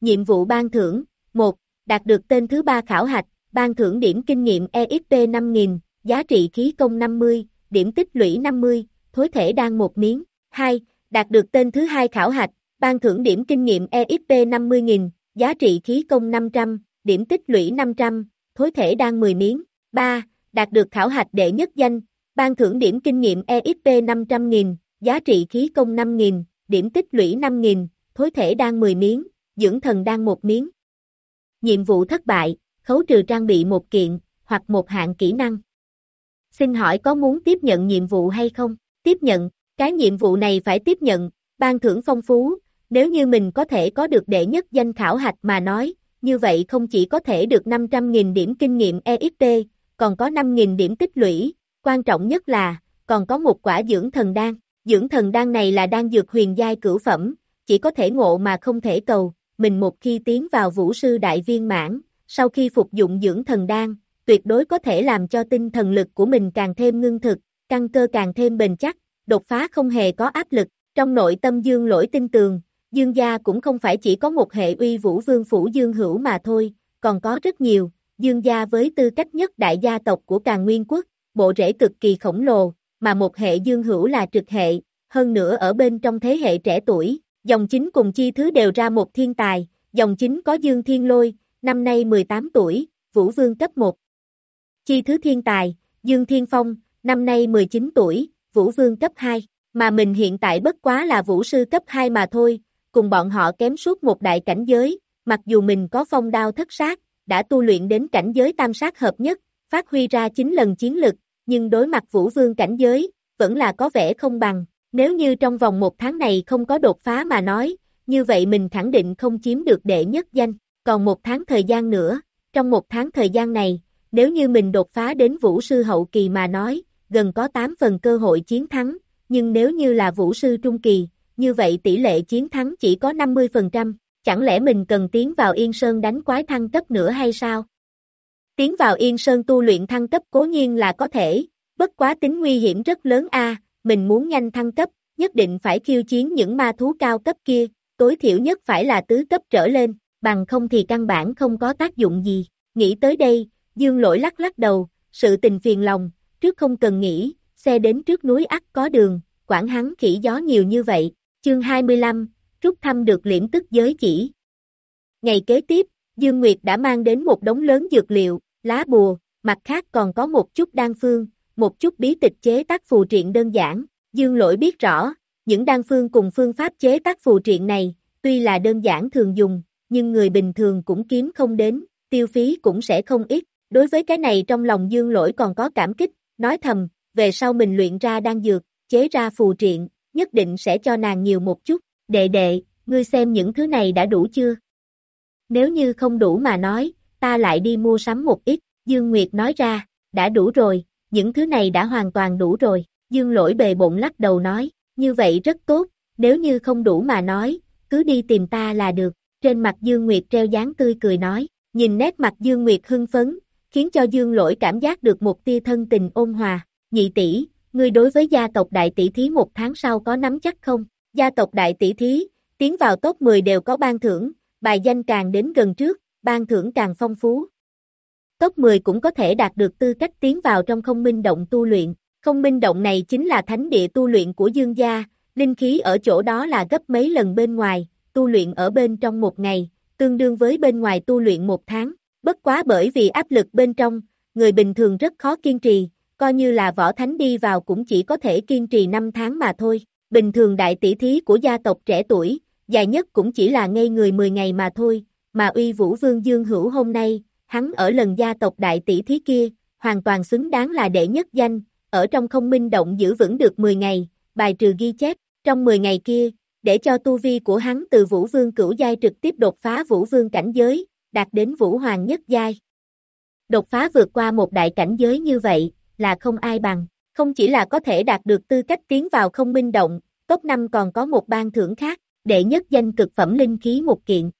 Nhiệm vụ ban thưởng, 1, đạt được tên thứ 3 khảo hạch, ban thưởng điểm kinh nghiệm EXP 5000, giá trị khí công 50, điểm tích lũy 50, thối thể đang một miếng. 2, đạt được tên thứ hai khảo hạch, ban thưởng điểm kinh nghiệm EXP 50.000, giá trị khí công 500, điểm tích lũy 500, thối thể đang 10 miếng. 3. Đạt được khảo hạch đệ nhất danh, ban thưởng điểm kinh nghiệm EXP 500.000, giá trị khí công 5.000, điểm tích lũy 5.000, thối thể đang 10 miếng, dưỡng thần đang một miếng. Nhiệm vụ thất bại, khấu trừ trang bị một kiện, hoặc một hạng kỹ năng. Xin hỏi có muốn tiếp nhận nhiệm vụ hay không? Tiếp nhận, cái nhiệm vụ này phải tiếp nhận, ban thưởng phong phú, nếu như mình có thể có được đệ nhất danh khảo hạch mà nói, như vậy không chỉ có thể được 500.000 điểm kinh nghiệm EXT, còn có 5.000 điểm tích lũy, quan trọng nhất là, còn có một quả dưỡng thần đan. Dưỡng thần đan này là đan dược huyền giai cửu phẩm, chỉ có thể ngộ mà không thể cầu, mình một khi tiến vào vũ sư đại viên mãn, sau khi phục dụng dưỡng thần đan, tuyệt đối có thể làm cho tinh thần lực của mình càng thêm ngưng thực, căn cơ càng thêm bền chắc, đột phá không hề có áp lực, trong nội tâm dương lỗi tin tường, dương gia cũng không phải chỉ có một hệ uy vũ vương phủ dương hữu mà thôi, còn có rất nhiều, dương gia với tư cách nhất đại gia tộc của càng nguyên quốc, bộ rễ cực kỳ khổng lồ, mà một hệ dương hữu là trực hệ, hơn nữa ở bên trong thế hệ trẻ tuổi, dòng chính cùng chi thứ đều ra một thiên tài, dòng chính có dương thiên lôi, năm nay 18 tuổi, vũ vương cấp 1. Chi thứ thiên tài, dương thiên phong, năm nay 19 tuổi, vũ vương cấp 2, mà mình hiện tại bất quá là vũ sư cấp 2 mà thôi, cùng bọn họ kém suốt một đại cảnh giới, mặc dù mình có phong đao thất sát, đã tu luyện đến cảnh giới tam sát hợp nhất, phát huy ra 9 lần chiến lực, nhưng đối mặt vũ vương cảnh giới, vẫn là có vẻ không bằng, nếu như trong vòng một tháng này không có đột phá mà nói, như vậy mình khẳng định không chiếm được đệ nhất danh, còn một tháng thời gian nữa, trong một tháng thời gian này, nếu như mình đột phá đến vũ sư hậu kỳ mà nói, gần có 8 phần cơ hội chiến thắng, nhưng nếu như là vũ sư trung kỳ, như vậy tỷ lệ chiến thắng chỉ có 50%, chẳng lẽ mình cần tiến vào Yên Sơn đánh quái thăng cấp nữa hay sao? Tiến vào Yên Sơn tu luyện thăng cấp cố nhiên là có thể, bất quá tính nguy hiểm rất lớn a, mình muốn nhanh thăng cấp, nhất định phải khiêu chiến những ma thú cao cấp kia, tối thiểu nhất phải là tứ cấp trở lên, bằng không thì căn bản không có tác dụng gì. Nghĩ tới đây, Dương lỗi lắc lắc đầu, sự tình phiền lòng, trước không cần nghĩ, xe đến trước núi ắt có đường, quản hắn khỉ gió nhiều như vậy. Chương 25, rút thăm được liễm tức giới chỉ. Ngày kế tiếp, Dương Nguyệt đã mang đến một đống lớn dược liệu, lá bùa, mặt khác còn có một chút đan phương, một chút bí tịch chế tác phù triện đơn giản. Dương Lỗi biết rõ, những đan phương cùng phương pháp chế tác phù triện này, tuy là đơn giản thường dùng, nhưng người bình thường cũng kiếm không đến, tiêu phí cũng sẽ không ít. Đối với cái này trong lòng Dương Lỗi còn có cảm kích, nói thầm, về sau mình luyện ra đan dược, chế ra phù triện, nhất định sẽ cho nàng nhiều một chút. Đệ đệ, ngươi xem những thứ này đã đủ chưa? Nếu như không đủ mà nói, ta lại đi mua sắm một ít, Dương Nguyệt nói ra, đã đủ rồi, những thứ này đã hoàn toàn đủ rồi, Dương lỗi bề bụng lắc đầu nói, như vậy rất tốt, nếu như không đủ mà nói, cứ đi tìm ta là được, trên mặt Dương Nguyệt treo dáng tươi cười nói, nhìn nét mặt Dương Nguyệt hưng phấn, khiến cho Dương lỗi cảm giác được một tia thân tình ôn hòa, nhị tỷ, ngươi đối với gia tộc đại tỷ thí một tháng sau có nắm chắc không? Gia tộc đại tỷ thí, tiến vào top 10 đều có ban thưởng, bài danh càng đến gần trước, ban thưởng càng phong phú. Top 10 cũng có thể đạt được tư cách tiến vào trong không minh động tu luyện. Không minh động này chính là thánh địa tu luyện của dương gia, linh khí ở chỗ đó là gấp mấy lần bên ngoài, tu luyện ở bên trong một ngày, tương đương với bên ngoài tu luyện một tháng. Bất quá bởi vì áp lực bên trong, người bình thường rất khó kiên trì, coi như là võ thánh đi vào cũng chỉ có thể kiên trì 5 tháng mà thôi. Bình thường đại tỷ thí của gia tộc trẻ tuổi, dài nhất cũng chỉ là ngây người 10 ngày mà thôi, mà uy vũ vương Dương Hữu hôm nay, hắn ở lần gia tộc đại tỷ thí kia, hoàn toàn xứng đáng là đệ nhất danh, ở trong không minh động giữ vững được 10 ngày, bài trừ ghi chép, trong 10 ngày kia, để cho tu vi của hắn từ vũ vương cửu giai trực tiếp đột phá vũ vương cảnh giới, đạt đến vũ hoàng nhất giai. Đột phá vượt qua một đại cảnh giới như vậy, là không ai bằng, không chỉ là có thể đạt được tư cách tiến vào không minh động, top 5 còn có một ban thưởng khác, đệ nhất danh cực phẩm linh khí một kiện.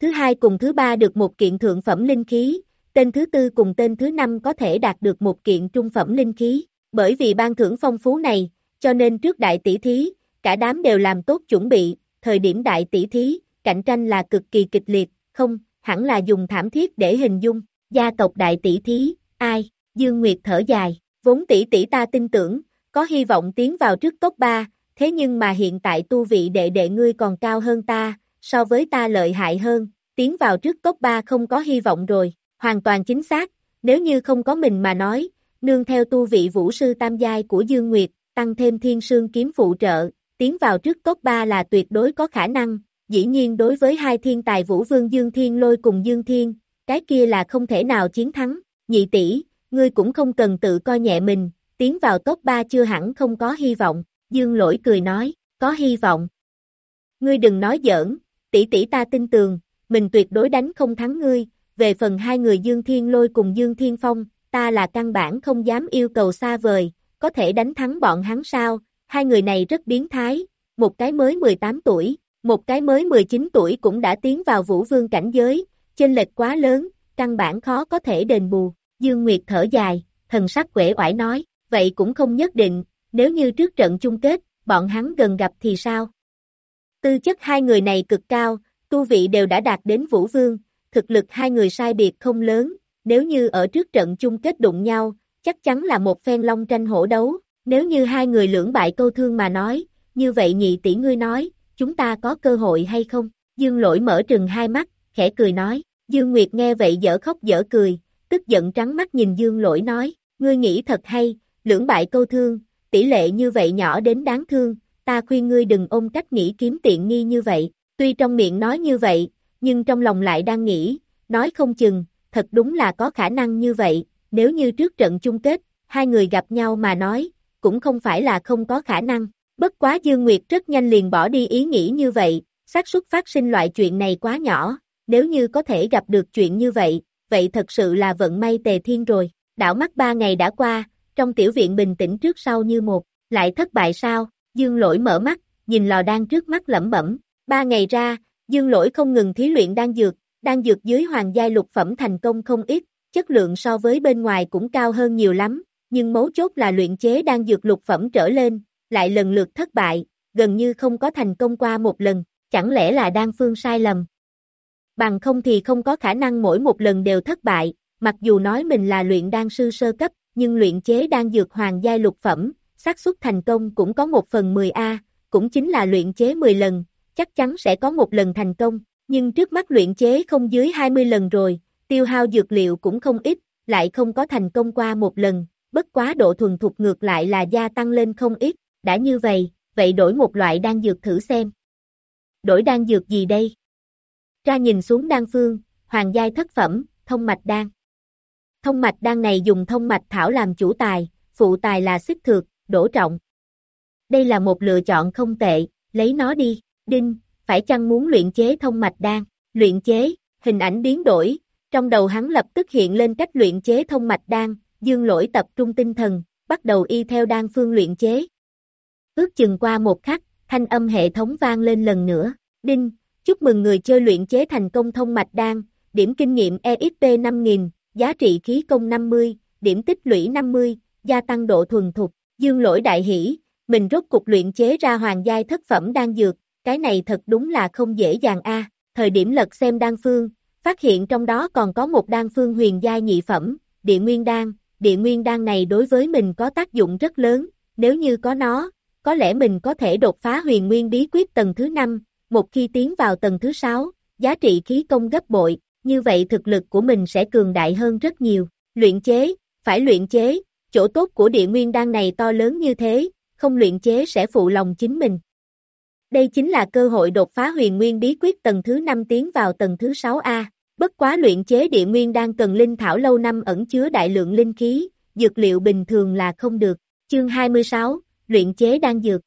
Thứ hai cùng thứ ba được một kiện thượng phẩm linh khí, tên thứ tư cùng tên thứ năm có thể đạt được một kiện trung phẩm linh khí, bởi vì ban thưởng phong phú này, cho nên trước đại tỷ thí, cả đám đều làm tốt chuẩn bị, thời điểm đại tỷ thí, cạnh tranh là cực kỳ kịch liệt, không, hẳn là dùng thảm thiết để hình dung, gia tộc đại tỷ thí, ai, Dương Nguyệt thở dài, vốn tỷ tỷ ta tin tưởng, có hy vọng tiến vào trước top 3, thế nhưng mà hiện tại tu vị đệ đệ ngươi còn cao hơn ta, so với ta lợi hại hơn, tiến vào trước top 3 không có hy vọng rồi, hoàn toàn chính xác, nếu như không có mình mà nói, nương theo tu vị vũ sư tam giai của Dương Nguyệt, tăng thêm thiên sương kiếm phụ trợ, tiến vào trước top 3 là tuyệt đối có khả năng, dĩ nhiên đối với hai thiên tài vũ vương Dương Thiên lôi cùng Dương Thiên, cái kia là không thể nào chiến thắng, nhị tỷ, ngươi cũng không cần tự coi nhẹ mình, tiến vào top 3 chưa hẳn không có hy vọng, Dương lỗi cười nói, có hy vọng. Ngươi đừng nói giỡn, tỷ tỷ ta tin tường, mình tuyệt đối đánh không thắng ngươi, về phần hai người Dương Thiên Lôi cùng Dương Thiên Phong, ta là căn bản không dám yêu cầu xa vời, có thể đánh thắng bọn hắn sao, hai người này rất biến thái, một cái mới 18 tuổi, một cái mới 19 tuổi cũng đã tiến vào vũ vương cảnh giới, chênh lệch quá lớn, căn bản khó có thể đền bù, Dương Nguyệt thở dài, thần sắc quể oải nói, vậy cũng không nhất định, nếu như trước trận chung kết, bọn hắn gần gặp thì sao? Tư chất hai người này cực cao, tu vị đều đã đạt đến vũ vương, thực lực hai người sai biệt không lớn, nếu như ở trước trận chung kết đụng nhau, chắc chắn là một phen long tranh hổ đấu, nếu như hai người lưỡng bại câu thương mà nói, như vậy nhị tỷ ngươi nói, chúng ta có cơ hội hay không? Dương lỗi mở trừng hai mắt, khẽ cười nói, Dương Nguyệt nghe vậy dở khóc dở cười, tức giận trắng mắt nhìn Dương lỗi nói, ngươi nghĩ thật hay, lưỡng bại câu thương, tỷ lệ như vậy nhỏ đến đáng thương, ta khuyên ngươi đừng ôm cách nghĩ kiếm tiện nghi như vậy, tuy trong miệng nói như vậy, nhưng trong lòng lại đang nghĩ, nói không chừng, thật đúng là có khả năng như vậy, nếu như trước trận chung kết, hai người gặp nhau mà nói, cũng không phải là không có khả năng, bất quá Dương Nguyệt rất nhanh liền bỏ đi ý nghĩ như vậy, xác suất phát sinh loại chuyện này quá nhỏ, nếu như có thể gặp được chuyện như vậy, vậy thật sự là vận may tề thiên rồi, đảo mắt ba ngày đã qua, trong tiểu viện bình tĩnh trước sau như một, lại thất bại sao, Dương lỗi mở mắt, nhìn lò đan trước mắt lẩm bẩm, ba ngày ra, Dương lỗi không ngừng thí luyện đan dược, đan dược dưới hoàng giai lục phẩm thành công không ít, chất lượng so với bên ngoài cũng cao hơn nhiều lắm, nhưng mấu chốt là luyện chế đan dược lục phẩm trở lên, lại lần lượt thất bại, gần như không có thành công qua một lần, chẳng lẽ là đan phương sai lầm. Bằng không thì không có khả năng mỗi một lần đều thất bại, mặc dù nói mình là luyện đan sư sơ cấp, nhưng luyện chế đan dược hoàng giai lục phẩm, xác suất thành công cũng có một phần 10A, cũng chính là luyện chế 10 lần, chắc chắn sẽ có một lần thành công, nhưng trước mắt luyện chế không dưới 20 lần rồi, tiêu hao dược liệu cũng không ít, lại không có thành công qua một lần, bất quá độ thuần thục ngược lại là gia tăng lên không ít, đã như vậy, vậy đổi một loại đan dược thử xem. Đổi đan dược gì đây? Ra nhìn xuống đan phương, hoàng giai thất phẩm, thông mạch đan. Thông mạch đan này dùng thông mạch thảo làm chủ tài, phụ tài là xích thược, đổ trọng. Đây là một lựa chọn không tệ, lấy nó đi, đinh, phải chăng muốn luyện chế thông mạch đan, luyện chế, hình ảnh biến đổi, trong đầu hắn lập tức hiện lên cách luyện chế thông mạch đan, dương lỗi tập trung tinh thần, bắt đầu y theo đan phương luyện chế. Ước chừng qua một khắc, thanh âm hệ thống vang lên lần nữa, đinh, chúc mừng người chơi luyện chế thành công thông mạch đan, điểm kinh nghiệm EXP 5000, giá trị khí công 50, điểm tích lũy 50, gia tăng độ thuần thục, dương lỗi đại hỷ, mình rốt cục luyện chế ra hoàng giai thất phẩm đan dược, cái này thật đúng là không dễ dàng a. thời điểm lật xem đan phương, phát hiện trong đó còn có một đan phương huyền giai nhị phẩm, địa nguyên đan, địa nguyên đan này đối với mình có tác dụng rất lớn, nếu như có nó, có lẽ mình có thể đột phá huyền nguyên bí quyết tầng thứ 5, một khi tiến vào tầng thứ 6, giá trị khí công gấp bội, như vậy thực lực của mình sẽ cường đại hơn rất nhiều. Luyện chế, phải luyện chế, chỗ tốt của địa nguyên đan này to lớn như thế, không luyện chế sẽ phụ lòng chính mình. Đây chính là cơ hội đột phá huyền nguyên bí quyết tầng thứ 5 tiến vào tầng thứ 6A. Bất quá luyện chế địa nguyên đang cần linh thảo lâu năm ẩn chứa đại lượng linh khí, dược liệu bình thường là không được. Chương 26, luyện chế đan dược.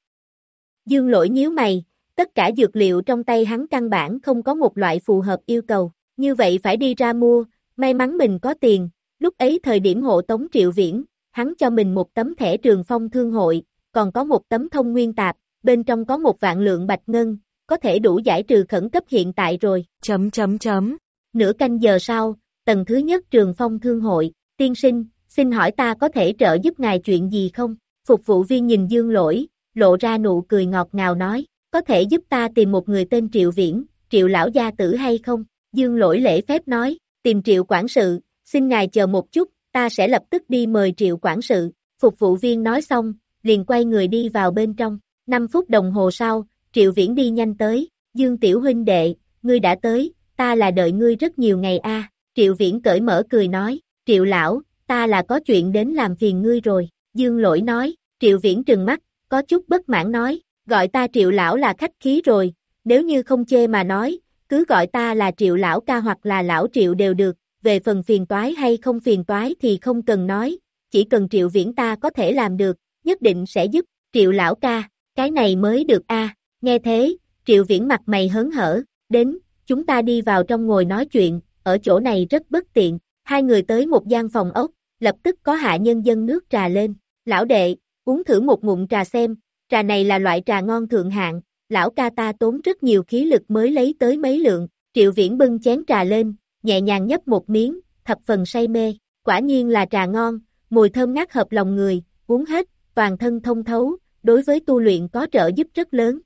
Dương lỗi nhíu mày, tất cả dược liệu trong tay hắn căn bản không có một loại phù hợp yêu cầu, như vậy phải đi ra mua, may mắn mình có tiền, lúc ấy thời điểm hộ tống triệu viễn, hắn cho mình một tấm thẻ trường phong thương hội, còn có một tấm thông nguyên tạp, bên trong có một vạn lượng bạch ngân, có thể đủ giải trừ khẩn cấp hiện tại rồi. Chấm chấm chấm. Nửa canh giờ sau, tầng thứ nhất trường phong thương hội, tiên sinh, xin hỏi ta có thể trợ giúp ngài chuyện gì không? Phục vụ viên nhìn dương lỗi, lộ ra nụ cười ngọt ngào nói, có thể giúp ta tìm một người tên Triệu Viễn, Triệu Lão Gia Tử hay không? Dương lỗi lễ phép nói, tìm Triệu Quản sự, xin ngài chờ một chút, ta sẽ lập tức đi mời Triệu Quản sự. Phục vụ viên nói xong, liền quay người đi vào bên trong. 5 phút đồng hồ sau, Triệu Viễn đi nhanh tới, Dương Tiểu huynh đệ, ngươi đã tới, ta là đợi ngươi rất nhiều ngày a. Triệu Viễn cởi mở cười nói, Triệu Lão, ta là có chuyện đến làm phiền ngươi rồi, Dương Lỗi nói, Triệu Viễn trừng mắt, có chút bất mãn nói, gọi ta Triệu Lão là khách khí rồi, nếu như không chê mà nói, cứ gọi ta là Triệu Lão ca hoặc là Lão Triệu đều được, về phần phiền toái hay không phiền toái thì không cần nói, chỉ cần Triệu Viễn ta có thể làm được, nhất định sẽ giúp, Triệu Lão ca, cái này mới được a. nghe thế, Triệu Viễn mặt mày hớn hở, đến, chúng ta đi vào trong ngồi nói chuyện, ở chỗ này rất bất tiện, hai người tới một gian phòng ốc, lập tức có hạ nhân dân nước trà lên, lão đệ, uống thử một ngụm trà xem, trà này là loại trà ngon thượng hạng, lão ca ta tốn rất nhiều khí lực mới lấy tới mấy lượng, triệu viễn bưng chén trà lên, nhẹ nhàng nhấp một miếng, thập phần say mê, quả nhiên là trà ngon, mùi thơm ngát hợp lòng người, uống hết, toàn thân thông thấu, đối với tu luyện có trợ giúp rất lớn.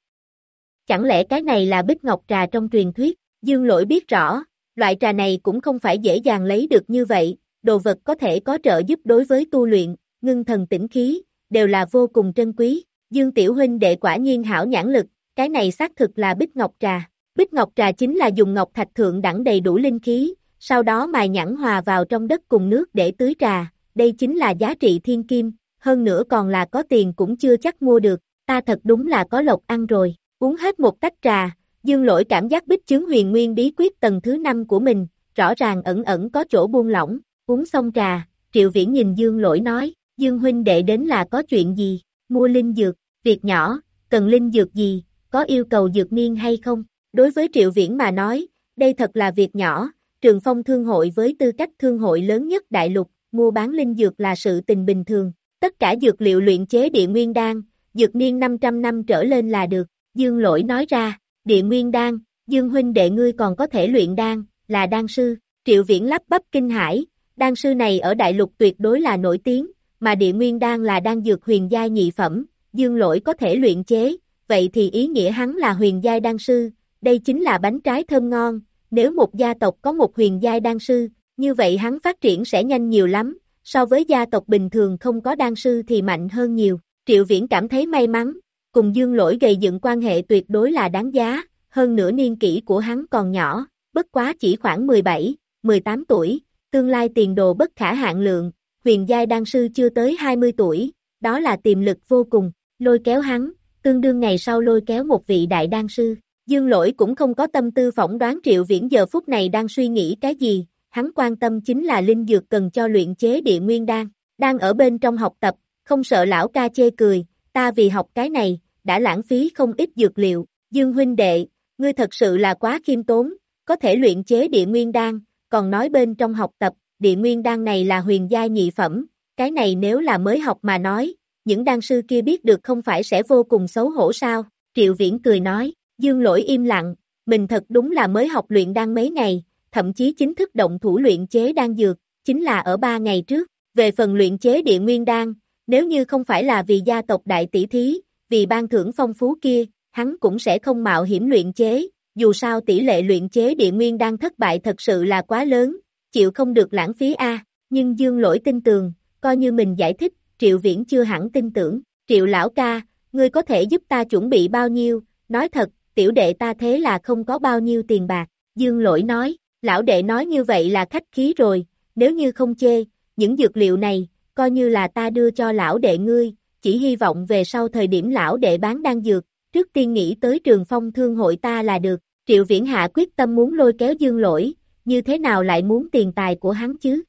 Chẳng lẽ cái này là bích ngọc trà trong truyền thuyết, dương lỗi biết rõ, loại trà này cũng không phải dễ dàng lấy được như vậy, đồ vật có thể có trợ giúp đối với tu luyện, ngưng thần tĩnh khí, đều là vô cùng trân quý, dương tiểu huynh đệ quả nhiên hảo nhãn lực, cái này xác thực là bích ngọc trà. Bích ngọc trà chính là dùng ngọc thạch thượng đẳng đầy đủ linh khí, sau đó mài nhẵn hòa vào trong đất cùng nước để tưới trà, đây chính là giá trị thiên kim, hơn nữa còn là có tiền cũng chưa chắc mua được, ta thật đúng là có lộc ăn rồi, uống hết một tách trà, dương lỗi cảm giác bích chứng huyền nguyên bí quyết tầng thứ 5 của mình, rõ ràng ẩn ẩn có chỗ buông lỏng, uống xong trà, triệu viễn nhìn dương lỗi nói, dương huynh đệ đến là có chuyện gì, mua linh dược, việc nhỏ, cần linh dược gì, có yêu cầu dược niên hay không, đối với triệu viễn mà nói, đây thật là việc nhỏ, trường phong thương hội với tư cách thương hội lớn nhất đại lục, mua bán linh dược là sự tình bình thường, tất cả dược liệu luyện chế địa nguyên đan, dược niên 500 năm trở lên là được, Dương lỗi nói ra, địa nguyên đan, Dương huynh đệ ngươi còn có thể luyện đan, là đan sư, triệu viễn lắp bắp kinh hải, đan sư này ở đại lục tuyệt đối là nổi tiếng, mà địa nguyên đan là đan dược huyền giai nhị phẩm, Dương lỗi có thể luyện chế, vậy thì ý nghĩa hắn là huyền giai đan sư, đây chính là bánh trái thơm ngon, nếu một gia tộc có một huyền giai đan sư, như vậy hắn phát triển sẽ nhanh nhiều lắm, so với gia tộc bình thường không có đan sư thì mạnh hơn nhiều. Triệu Viễn cảm thấy may mắn, cùng dương lỗi gây dựng quan hệ tuyệt đối là đáng giá, hơn nữa niên kỷ của hắn còn nhỏ, bất quá chỉ khoảng 17, 18 tuổi, tương lai tiền đồ bất khả hạn lượng, huyền giai đan sư chưa tới 20 tuổi, đó là tiềm lực vô cùng, lôi kéo hắn, tương đương ngày sau lôi kéo một vị đại đan sư. Dương lỗi cũng không có tâm tư phỏng đoán triệu viễn giờ phút này đang suy nghĩ cái gì, hắn quan tâm chính là linh dược cần cho luyện chế địa nguyên đan, đang ở bên trong học tập, không sợ lão ca chê cười, ta vì học cái này, đã lãng phí không ít dược liệu, Dương huynh đệ, ngươi thật sự là quá khiêm tốn, có thể luyện chế địa nguyên đan, còn nói bên trong học tập, địa nguyên đan này là huyền gia nhị phẩm, cái này nếu là mới học mà nói, những đan sư kia biết được không phải sẽ vô cùng xấu hổ sao, Triệu Viễn cười nói, Dương lỗi im lặng, mình thật đúng là mới học luyện đan mấy ngày, thậm chí chính thức động thủ luyện chế đan dược, chính là ở ba ngày trước, về phần luyện chế địa nguyên đan, nếu như không phải là vì gia tộc đại tỷ thí, vì ban thưởng phong phú kia, hắn cũng sẽ không mạo hiểm luyện chế, dù sao tỷ lệ luyện chế địa nguyên đan thất bại thật sự là quá lớn, chịu không được lãng phí a. nhưng Dương Lỗi tin tường, coi như mình giải thích, Triệu Viễn chưa hẳn tin tưởng, Triệu lão ca, ngươi có thể giúp ta chuẩn bị bao nhiêu, nói thật, tiểu đệ ta thế là không có bao nhiêu tiền bạc, Dương Lỗi nói, lão đệ nói như vậy là khách khí rồi, nếu như không chê, những dược liệu này, coi như là ta đưa cho lão đệ ngươi, chỉ hy vọng về sau thời điểm lão đệ bán đan dược, trước tiên nghĩ tới trường phong thương hội ta là được, triệu viễn hạ quyết tâm muốn lôi kéo dương lỗi, như thế nào lại muốn tiền tài của hắn chứ?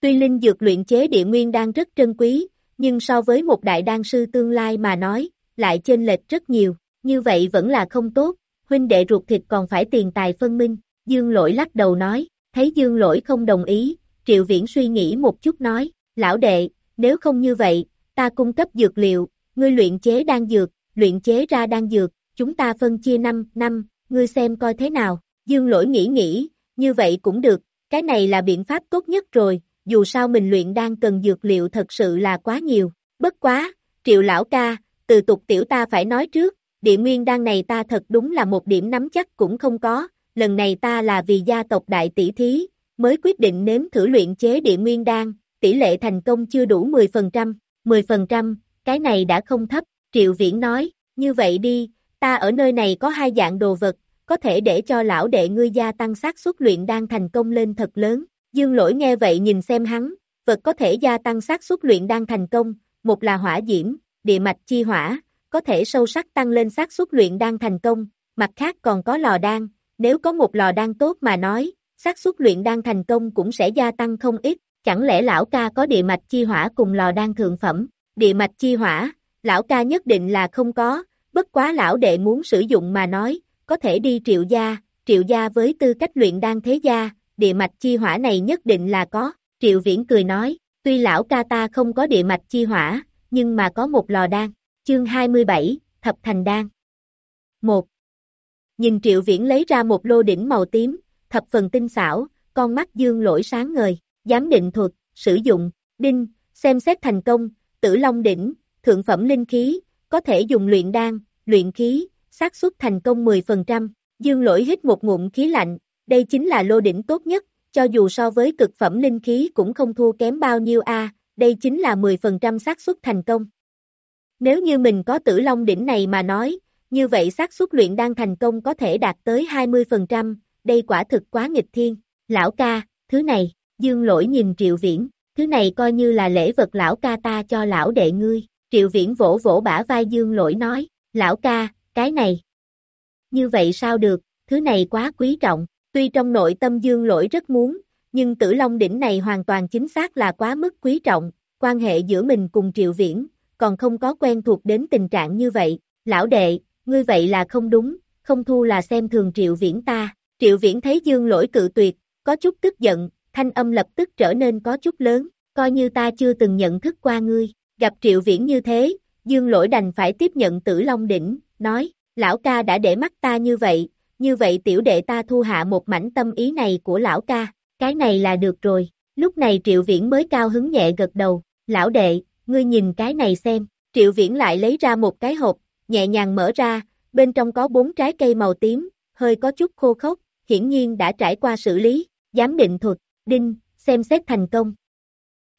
Tuy linh dược luyện chế địa nguyên đang rất trân quý, nhưng so với một đại đan sư tương lai mà nói, lại chênh lệch rất nhiều, như vậy vẫn là không tốt, huynh đệ ruột thịt còn phải tiền tài phân minh, dương lỗi lắc đầu nói, thấy dương lỗi không đồng ý, triệu viễn suy nghĩ một chút nói, lão đệ, nếu không như vậy, ta cung cấp dược liệu, ngươi luyện chế đan dược, luyện chế ra đan dược, chúng ta phân chia 5, năm, ngươi xem coi thế nào, dương lỗi nghĩ nghĩ, như vậy cũng được, cái này là biện pháp tốt nhất rồi, dù sao mình luyện đan cần dược liệu thật sự là quá nhiều, bất quá, triệu lão ca, từ tục tiểu ta phải nói trước, địa nguyên đan này ta thật đúng là một điểm nắm chắc cũng không có, lần này ta là vì gia tộc đại tỷ thí, mới quyết định nếm thử luyện chế địa nguyên đan, tỷ lệ thành công chưa đủ 10%, 10%, cái này đã không thấp, Triệu Viễn nói, như vậy đi, ta ở nơi này có hai dạng đồ vật, có thể để cho lão đệ ngươi gia tăng xác suất luyện đan thành công lên thật lớn. Dương lỗi nghe vậy nhìn xem hắn, vật có thể gia tăng xác suất luyện đan thành công, một là hỏa diễm, địa mạch chi hỏa, có thể sâu sắc tăng lên xác suất luyện đan thành công, mặt khác còn có lò đan, nếu có một lò đan tốt mà nói, xác suất luyện đan thành công cũng sẽ gia tăng không ít, chẳng lẽ lão ca có địa mạch chi hỏa cùng lò đan thượng phẩm, địa mạch chi hỏa, lão ca nhất định là không có, bất quá lão đệ muốn sử dụng mà nói, có thể đi triệu gia, triệu gia với tư cách luyện đan thế gia, địa mạch chi hỏa này nhất định là có, triệu viễn cười nói, tuy lão ca ta không có địa mạch chi hỏa, nhưng mà có một lò đan. Chương 27, Thập Thành Đan 1. Nhìn Triệu Viễn lấy ra một lô đỉnh màu tím, thập phần tinh xảo, con mắt dương lỗi sáng ngời, giám định thuật, sử dụng, đinh, xem xét thành công, tử long đỉnh, thượng phẩm linh khí, có thể dùng luyện đan, luyện khí, xác suất thành công 10%, dương lỗi hít một ngụm khí lạnh, đây chính là lô đỉnh tốt nhất, cho dù so với cực phẩm linh khí cũng không thua kém bao nhiêu a, đây chính là 10% xác suất thành công. Nếu như mình có tử long đỉnh này mà nói, như vậy xác suất luyện đan thành công có thể đạt tới 20%, đây quả thực quá nghịch thiên. Lão ca, thứ này, dương lỗi nhìn triệu viễn, thứ này coi như là lễ vật lão ca ta cho lão đệ ngươi. Triệu viễn vỗ vỗ bả vai dương lỗi nói, lão ca, cái này. Như vậy sao được, thứ này quá quý trọng, tuy trong nội tâm dương lỗi rất muốn, nhưng tử long đỉnh này hoàn toàn chính xác là quá mức quý trọng, quan hệ giữa mình cùng triệu viễn, còn không có quen thuộc đến tình trạng như vậy, lão đệ, ngươi vậy là không đúng, không thu là xem thường triệu viễn ta, triệu viễn thấy dương lỗi cự tuyệt, có chút tức giận, thanh âm lập tức trở nên có chút lớn, coi như ta chưa từng nhận thức qua ngươi, gặp triệu viễn như thế, dương lỗi đành phải tiếp nhận tử long đỉnh, nói, lão ca đã để mắt ta như vậy, như vậy tiểu đệ ta thu hạ một mảnh tâm ý này của lão ca, cái này là được rồi, lúc này triệu viễn mới cao hứng nhẹ gật đầu, lão đệ, ngươi nhìn cái này xem, triệu viễn lại lấy ra một cái hộp, nhẹ nhàng mở ra, bên trong có bốn trái cây màu tím, hơi có chút khô khốc, hiển nhiên đã trải qua xử lý, giám định thuật, đinh, xem xét thành công.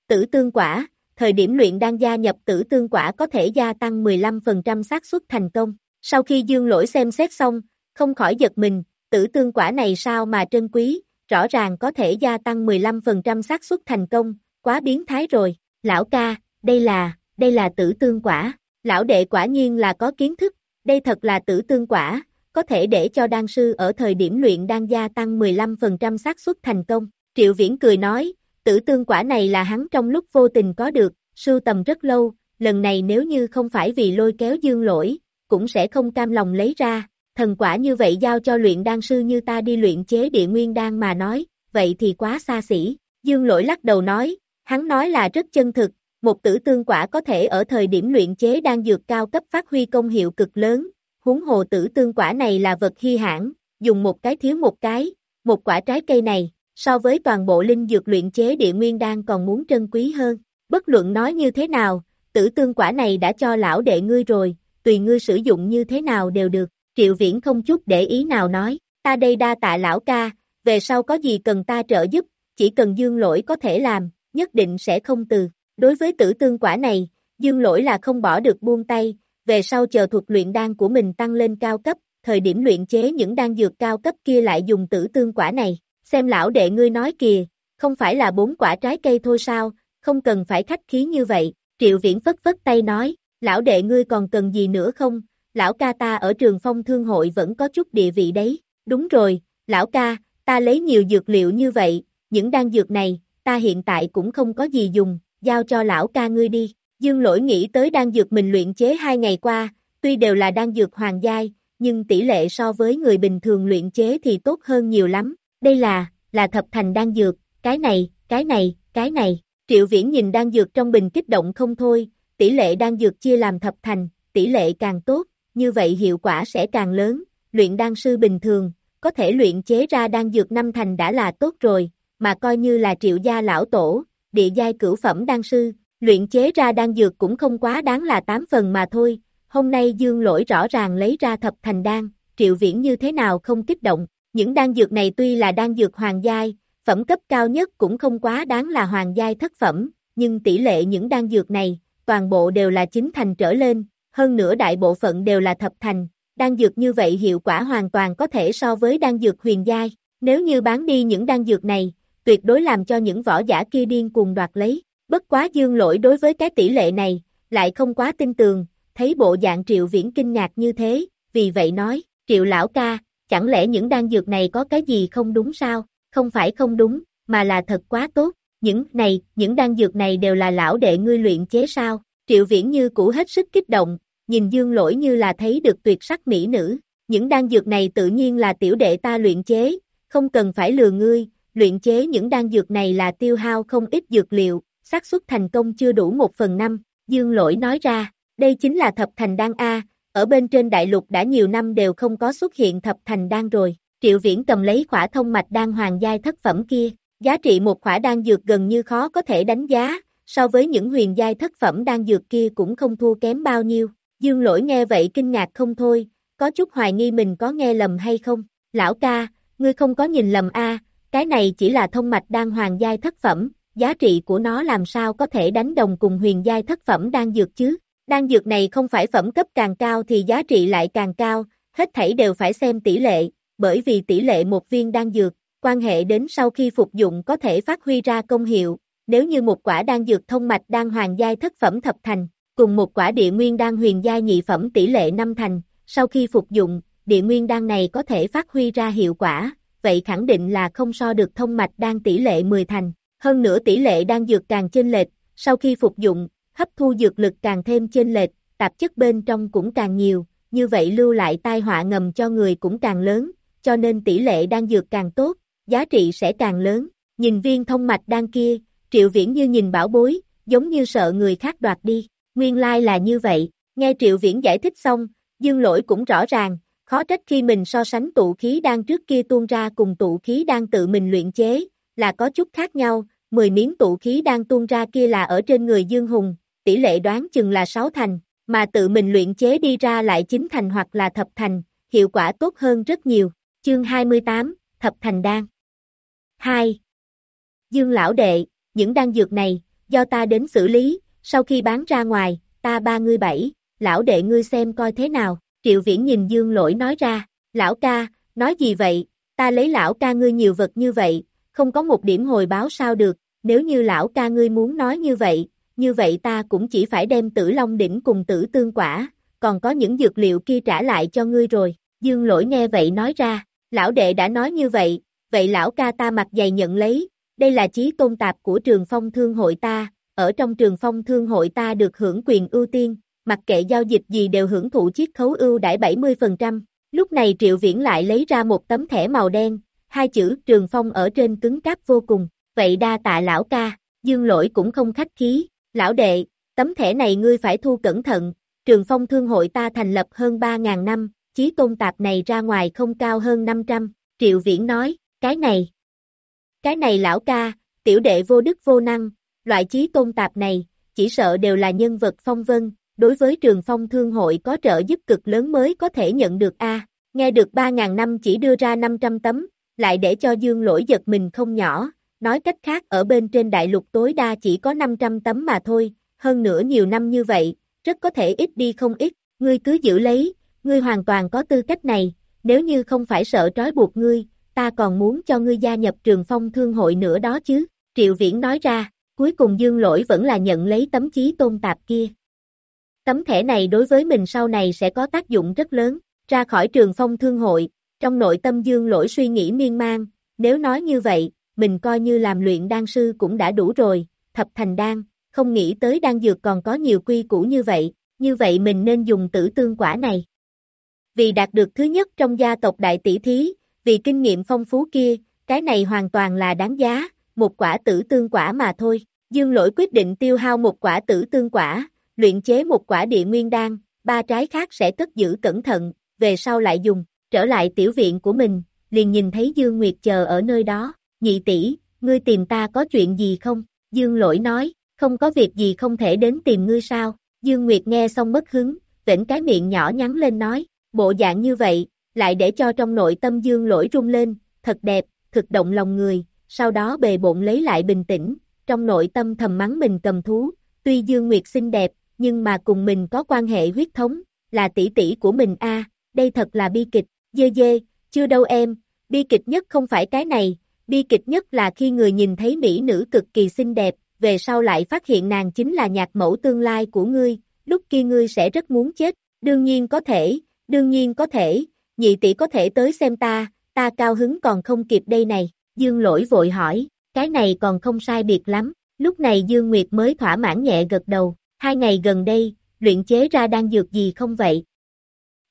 Tử tương quả, thời điểm luyện đang gia nhập tử tương quả có thể gia tăng 15% xác suất thành công. Sau khi dương lỗi xem xét xong, không khỏi giật mình, tử tương quả này sao mà trân quý, rõ ràng có thể gia tăng 15% xác suất thành công, quá biến thái rồi, lão ca, đây là, đây là tử tương quả, lão đệ quả nhiên là có kiến thức, đây thật là tử tương quả, có thể để cho đan sư ở thời điểm luyện đan gia tăng 15% xác suất thành công. Triệu Viễn cười nói, tử tương quả này là hắn trong lúc vô tình có được, sưu tầm rất lâu, lần này nếu như không phải vì lôi kéo dương lỗi, cũng sẽ không cam lòng lấy ra, thần quả như vậy giao cho luyện đan sư như ta đi luyện chế địa nguyên đan mà nói, vậy thì quá xa xỉ. Dương lỗi lắc đầu nói, hắn nói là rất chân thực, một tử tương quả có thể ở thời điểm luyện chế đan dược cao cấp phát huy công hiệu cực lớn, huống hồ tử tương quả này là vật hy hãn, dùng một cái thiếu một cái, một quả trái cây này, so với toàn bộ linh dược luyện chế địa nguyên đan còn muốn trân quý hơn. Bất luận nói như thế nào, tử tương quả này đã cho lão đệ ngươi rồi, tùy ngươi sử dụng như thế nào đều được. Triệu Viễn không chút để ý nào nói, ta đây đa tạ lão ca, về sau có gì cần ta trợ giúp, chỉ cần dương lỗi có thể làm, nhất định sẽ không từ. Đối với tử tương quả này, dương lỗi là không bỏ được buông tay, về sau chờ thuật luyện đan của mình tăng lên cao cấp, thời điểm luyện chế những đan dược cao cấp kia lại dùng tử tương quả này. Xem lão đệ ngươi nói kìa, không phải là bốn quả trái cây thôi sao, không cần phải khách khí như vậy. Triệu Viễn phất phất tay nói, lão đệ ngươi còn cần gì nữa không, lão ca ta ở trường phong thương hội vẫn có chút địa vị đấy, đúng rồi, lão ca, ta lấy nhiều dược liệu như vậy, những đan dược này, ta hiện tại cũng không có gì dùng, giao cho lão ca ngươi đi. Dương lỗi nghĩ tới đan dược mình luyện chế hai ngày qua, tuy đều là đan dược hoàng giai, nhưng tỷ lệ so với người bình thường luyện chế thì tốt hơn nhiều lắm. Đây là, là thập thành đan dược, cái này, cái này, cái này. Triệu viễn nhìn đan dược trong bình kích động không thôi, tỷ lệ đan dược chia làm thập thành, tỷ lệ càng tốt, như vậy hiệu quả sẽ càng lớn, luyện đan sư bình thường, có thể luyện chế ra đan dược năm thành đã là tốt rồi, mà coi như là triệu gia lão tổ, địa giai cửu phẩm đan sư, luyện chế ra đan dược cũng không quá đáng là 8 phần mà thôi, hôm nay dương lỗi rõ ràng lấy ra thập thành đan, triệu viễn như thế nào không kích động, những đan dược này tuy là đan dược hoàng giai, phẩm cấp cao nhất cũng không quá đáng là hoàng giai thất phẩm, nhưng tỷ lệ những đan dược này, toàn bộ đều là chính thành trở lên, hơn nữa đại bộ phận đều là thập thành, đan dược như vậy hiệu quả hoàn toàn có thể so với đan dược huyền giai, nếu như bán đi những đan dược này, tuyệt đối làm cho những võ giả kia điên cuồng đoạt lấy, bất quá dương lỗi đối với cái tỷ lệ này, lại không quá tin tường, thấy bộ dạng triệu viễn kinh ngạc như thế, vì vậy nói, triệu lão ca, chẳng lẽ những đan dược này có cái gì không đúng sao, không phải không đúng, mà là thật quá tốt, những này, những đan dược này đều là lão đệ ngươi luyện chế sao, triệu viễn như cũ hết sức kích động, nhìn dương lỗi như là thấy được tuyệt sắc mỹ nữ, những đan dược này tự nhiên là tiểu đệ ta luyện chế, không cần phải lừa ngươi, luyện chế những đan dược này là tiêu hao không ít dược liệu, xác suất thành công chưa đủ một phần năm, Dương Lỗi nói ra, đây chính là thập thành đan A, ở bên trên đại lục đã nhiều năm đều không có xuất hiện thập thành đan rồi, Triệu Viễn cầm lấy khỏa thông mạch đan hoàng giai thất phẩm kia, giá trị một khỏa đan dược gần như khó có thể đánh giá, so với những huyền giai thất phẩm đan dược kia cũng không thua kém bao nhiêu, Dương Lỗi nghe vậy kinh ngạc không thôi, có chút hoài nghi mình có nghe lầm hay không, lão ca, ngươi không có nhìn lầm a cái này chỉ là thông mạch đan hoàng giai thất phẩm, giá trị của nó làm sao có thể đánh đồng cùng huyền giai thất phẩm đan dược chứ, đan dược này không phải phẩm cấp càng cao thì giá trị lại càng cao, hết thảy đều phải xem tỷ lệ, bởi vì tỷ lệ một viên đan dược, quan hệ đến sau khi phục dụng có thể phát huy ra công hiệu, nếu như một quả đan dược thông mạch đan hoàng giai thất phẩm thập thành, cùng một quả địa nguyên đan huyền giai nhị phẩm tỷ lệ năm thành, sau khi phục dụng, địa nguyên đan này có thể phát huy ra hiệu quả, vậy khẳng định là không so được thông mạch đan tỷ lệ 10 thành. Hơn nữa tỷ lệ đan dược càng chênh lệch, sau khi phục dụng, hấp thu dược lực càng thêm chênh lệch, tạp chất bên trong cũng càng nhiều, như vậy lưu lại tai họa ngầm cho người cũng càng lớn, cho nên tỷ lệ đan dược càng tốt, giá trị sẽ càng lớn. Nhìn viên thông mạch đan kia, triệu viễn như nhìn bảo bối, giống như sợ người khác đoạt đi, nguyên lai là như vậy, nghe triệu viễn giải thích xong, dương lỗi cũng rõ ràng, khó trách khi mình so sánh tụ khí đan trước kia tuôn ra cùng tụ khí đan tự mình luyện chế, là có chút khác nhau, 10 miếng tụ khí đan tuôn ra kia là ở trên người Dương Hùng, tỷ lệ đoán chừng là 6 thành, mà tự mình luyện chế đi ra lại 9 thành hoặc là thập thành, hiệu quả tốt hơn rất nhiều. Chương 28, Thập thành đan 2. Dương lão đệ, những đan dược này, do ta đến xử lý, sau khi bán ra ngoài, ta ba ngươi bảy, lão đệ ngươi xem coi thế nào, triệu viễn nhìn dương lỗi nói ra, lão ca, nói gì vậy, ta lấy lão ca ngươi nhiều vật như vậy, không có một điểm hồi báo sao được, nếu như lão ca ngươi muốn nói như vậy, như vậy ta cũng chỉ phải đem tử long đỉnh cùng tử tương quả, còn có những dược liệu kia trả lại cho ngươi rồi, dương lỗi nghe vậy nói ra, lão đệ đã nói như vậy, vậy lão ca ta mặt dày nhận lấy, đây là chí tôn tạp của trường phong thương hội ta, ở trong trường phong thương hội ta được hưởng quyền ưu tiên, mặc kệ giao dịch gì đều hưởng thụ chiết khấu ưu đãi 70%. Lúc này Triệu Viễn lại lấy ra một tấm thẻ màu đen, hai chữ trường phong ở trên cứng cáp vô cùng, vậy đa tạ lão ca, dương lỗi cũng không khách khí, lão đệ, tấm thẻ này ngươi phải thu cẩn thận, trường phong thương hội ta thành lập hơn 3.000 năm, chí tôn tạp này ra ngoài không cao hơn 500, triệu viễn nói, cái này, cái này lão ca, tiểu đệ vô đức vô năng, loại chí tôn tạp này, chỉ sợ đều là nhân vật phong vân, đối với trường phong thương hội có trợ giúp cực lớn mới có thể nhận được A, nghe được 3.000 năm chỉ đưa ra 500 tấm, lại để cho dương lỗi giật mình không nhỏ, nói cách khác ở bên trên đại lục tối đa chỉ có 500 tấm mà thôi, hơn nữa nhiều năm như vậy, rất có thể ít đi không ít, ngươi cứ giữ lấy, ngươi hoàn toàn có tư cách này, nếu như không phải sợ trói buộc ngươi, ta còn muốn cho ngươi gia nhập trường phong thương hội nữa đó chứ, Triệu Viễn nói ra, cuối cùng dương lỗi vẫn là nhận lấy tấm chí tôn tạp kia. Tấm thẻ này đối với mình sau này sẽ có tác dụng rất lớn, ra khỏi trường phong thương hội, trong nội tâm dương lỗi suy nghĩ miên man, nếu nói như vậy, mình coi như làm luyện đan sư cũng đã đủ rồi, thập thành đan, không nghĩ tới đan dược còn có nhiều quy củ như vậy, như vậy mình nên dùng tử tương quả này. Vì đạt được thứ nhất trong gia tộc đại tỷ thí, vì kinh nghiệm phong phú kia, cái này hoàn toàn là đáng giá, một quả tử tương quả mà thôi. Dương lỗi quyết định tiêu hao một quả tử tương quả, luyện chế một quả địa nguyên đan, ba trái khác sẽ cất giữ cẩn thận, về sau lại dùng trở lại tiểu viện của mình, liền nhìn thấy Dương Nguyệt chờ ở nơi đó, nhị tỷ, ngươi tìm ta có chuyện gì không? Dương lỗi nói, không có việc gì không thể đến tìm ngươi sao? Dương Nguyệt nghe xong mất hứng, vĩnh cái miệng nhỏ nhắn lên nói, bộ dạng như vậy, lại để cho trong nội tâm Dương lỗi rung lên, thật đẹp, thực động lòng người, sau đó bề bộn lấy lại bình tĩnh, trong nội tâm thầm mắng mình cầm thú, tuy Dương Nguyệt xinh đẹp, nhưng mà cùng mình có quan hệ huyết thống, là tỷ tỷ của mình a đây thật là bi kịch, Dê dê, chưa đâu em, bi kịch nhất không phải cái này, bi kịch nhất là khi người nhìn thấy mỹ nữ cực kỳ xinh đẹp, về sau lại phát hiện nàng chính là nhạc mẫu tương lai của ngươi, lúc kia ngươi sẽ rất muốn chết, đương nhiên có thể, đương nhiên có thể, nhị tỷ có thể tới xem ta, ta cao hứng còn không kịp đây này, Dương lỗi vội hỏi, cái này còn không sai biệt lắm, lúc này Dương Nguyệt mới thỏa mãn nhẹ gật đầu, hai ngày gần đây, luyện chế ra đang dược gì không vậy?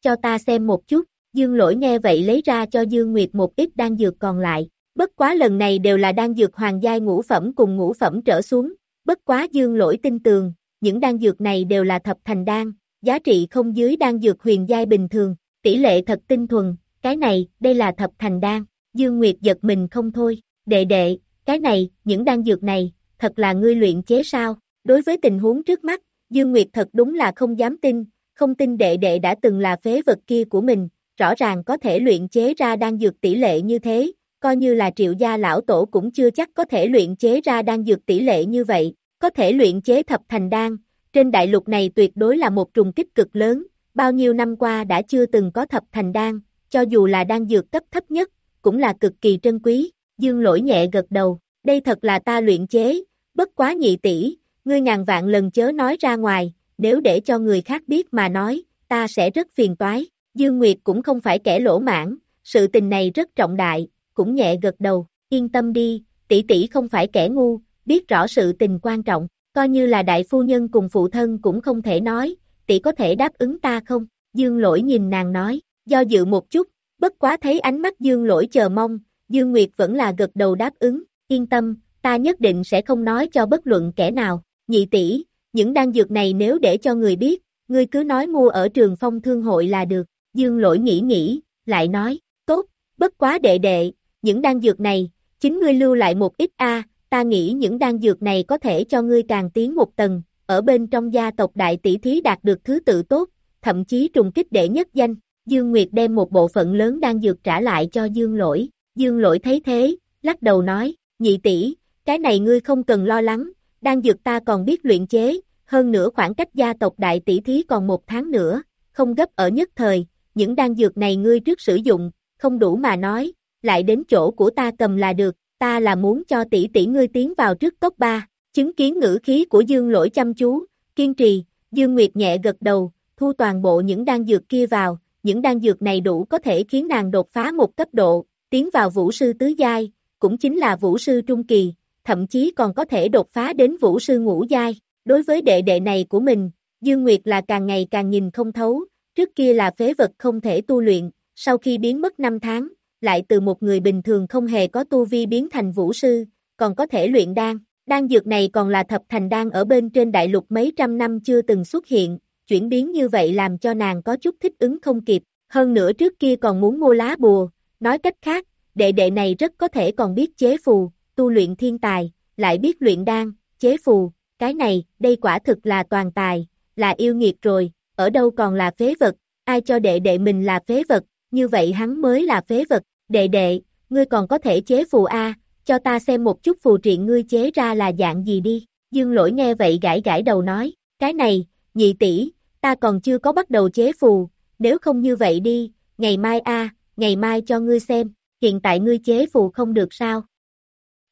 Cho ta xem một chút, Dương lỗi nghe vậy lấy ra cho Dương Nguyệt một ít đan dược còn lại. Bất quá lần này đều là đan dược hoàng giai ngũ phẩm cùng ngũ phẩm trở xuống, bất quá dương lỗi tin tường, những đan dược này đều là thập thành đan, giá trị không dưới đan dược huyền giai bình thường, tỷ lệ thật tinh thuần, cái này, đây là thập thành đan, Dương Nguyệt giật mình không thôi, đệ đệ, cái này, những đan dược này, thật là ngươi luyện chế sao, đối với tình huống trước mắt, Dương Nguyệt thật đúng là không dám tin, không tin đệ đệ đã từng là phế vật kia của mình, rõ ràng có thể luyện chế ra đan dược tỷ lệ như thế, coi như là triệu gia lão tổ cũng chưa chắc có thể luyện chế ra đan dược tỷ lệ như vậy, có thể luyện chế thập thành đan, trên đại lục này tuyệt đối là một trùng kích cực lớn, bao nhiêu năm qua đã chưa từng có thập thành đan, cho dù là đan dược cấp thấp nhất, cũng là cực kỳ trân quý, dương lỗi nhẹ gật đầu, đây thật là ta luyện chế, bất quá nhị tỷ, ngươi ngàn vạn lần chớ nói ra ngoài, nếu để cho người khác biết mà nói, ta sẽ rất phiền toái, Dương Nguyệt cũng không phải kẻ lỗ mãn, sự tình này rất trọng đại, cũng nhẹ gật đầu, yên tâm đi, tỷ tỷ không phải kẻ ngu, biết rõ sự tình quan trọng, coi như là đại phu nhân cùng phụ thân cũng không thể nói, tỷ có thể đáp ứng ta không? Dương lỗi nhìn nàng nói, do dự một chút, bất quá thấy ánh mắt dương lỗi chờ mong, Dương Nguyệt vẫn là gật đầu đáp ứng, yên tâm, ta nhất định sẽ không nói cho bất luận kẻ nào, nhị tỷ, những đan dược này nếu để cho người biết, ngươi cứ nói mua ở trường phong thương hội là được, dương lỗi nghĩ nghĩ, lại nói, tốt, bất quá đệ đệ, những đan dược này, chính ngươi lưu lại một ít a ta nghĩ những đan dược này có thể cho ngươi càng tiến một tầng, ở bên trong gia tộc đại tỷ thí đạt được thứ tự tốt, thậm chí trùng kích đệ nhất danh, Dương Nguyệt đem một bộ phận lớn đan dược trả lại cho Dương Lỗi, Dương Lỗi thấy thế, lắc đầu nói, nhị tỷ, cái này ngươi không cần lo lắng, đan dược ta còn biết luyện chế, hơn nữa khoảng cách gia tộc đại tỷ thí còn một tháng nữa, không gấp ở nhất thời, những đan dược này ngươi trước sử dụng, không đủ mà nói, lại đến chỗ của ta cầm là được, ta là muốn cho tỷ tỷ ngươi tiến vào trước top 3, chứng kiến ngữ khí của Dương lỗi chăm chú, kiên trì, Dương Nguyệt nhẹ gật đầu, thu toàn bộ những đan dược kia vào, những đan dược này đủ có thể khiến nàng đột phá một cấp độ, tiến vào vũ sư tứ giai, cũng chính là vũ sư trung kỳ, thậm chí còn có thể đột phá đến vũ sư ngũ giai. Đối với đệ đệ này của mình, Dương Nguyệt là càng ngày càng nhìn không thấu, trước kia là phế vật không thể tu luyện, sau khi biến mất 5 tháng, lại từ một người bình thường không hề có tu vi biến thành vũ sư, còn có thể luyện đan. Đan dược này còn là thập thành đan ở bên trên đại lục mấy trăm năm chưa từng xuất hiện, chuyển biến như vậy làm cho nàng có chút thích ứng không kịp, hơn nữa trước kia còn muốn mua lá bùa, nói cách khác, đệ đệ này rất có thể còn biết chế phù, tu luyện thiên tài, lại biết luyện đan, chế phù, cái này, đây quả thực là toàn tài, là yêu nghiệt rồi, ở đâu còn là phế vật, ai cho đệ đệ mình là phế vật, như vậy hắn mới là phế vật, đệ đệ, ngươi còn có thể chế phù A, cho ta xem một chút phù triện ngươi chế ra là dạng gì đi, dương lỗi nghe vậy gãi gãi đầu nói, cái này, nhị tỷ, ta còn chưa có bắt đầu chế phù, nếu không như vậy đi, ngày mai A, ngày mai cho ngươi xem, hiện tại ngươi chế phù không được sao?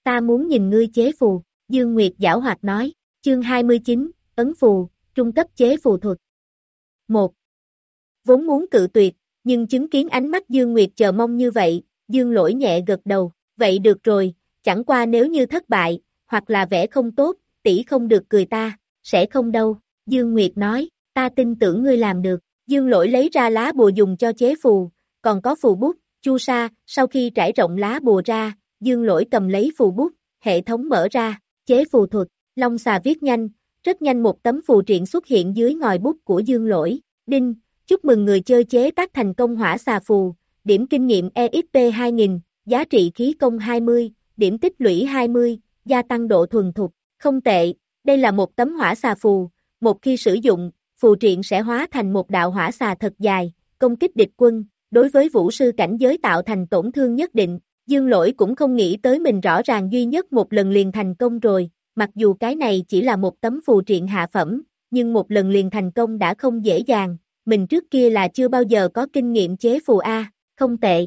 Ta muốn nhìn ngươi chế phù, Dương Nguyệt giảo hoạt nói, chương 29, ấn phù, trung cấp chế phù thuật. 1. Vốn muốn cự tuyệt, nhưng chứng kiến ánh mắt Dương Nguyệt chờ mong như vậy, Dương lỗi nhẹ gật đầu, vậy được rồi, chẳng qua nếu như thất bại, hoặc là vẽ không tốt, tỷ không được cười ta, sẽ không đâu, Dương Nguyệt nói, ta tin tưởng ngươi làm được, Dương lỗi lấy ra lá bùa dùng cho chế phù, còn có phù bút, chu sa, sau khi trải rộng lá bùa ra, Dương lỗi cầm lấy phù bút, hệ thống mở ra, chế phù thuật, long xà viết nhanh, rất nhanh một tấm phù triện xuất hiện dưới ngòi bút của Dương lỗi, đinh, chúc mừng người chơi chế tác thành công hỏa xà phù, điểm kinh nghiệm EXP 2000, giá trị khí công 20, điểm tích lũy 20, gia tăng độ thuần thục, không tệ, đây là một tấm hỏa xà phù, một khi sử dụng, phù triện sẽ hóa thành một đạo hỏa xà thật dài, công kích địch quân, đối với vũ sư cảnh giới tạo thành tổn thương nhất định, dương lỗi cũng không nghĩ tới mình rõ ràng duy nhất một lần liền thành công rồi, mặc dù cái này chỉ là một tấm phù triện hạ phẩm, nhưng một lần liền thành công đã không dễ dàng, mình trước kia là chưa bao giờ có kinh nghiệm chế phù A, không tệ.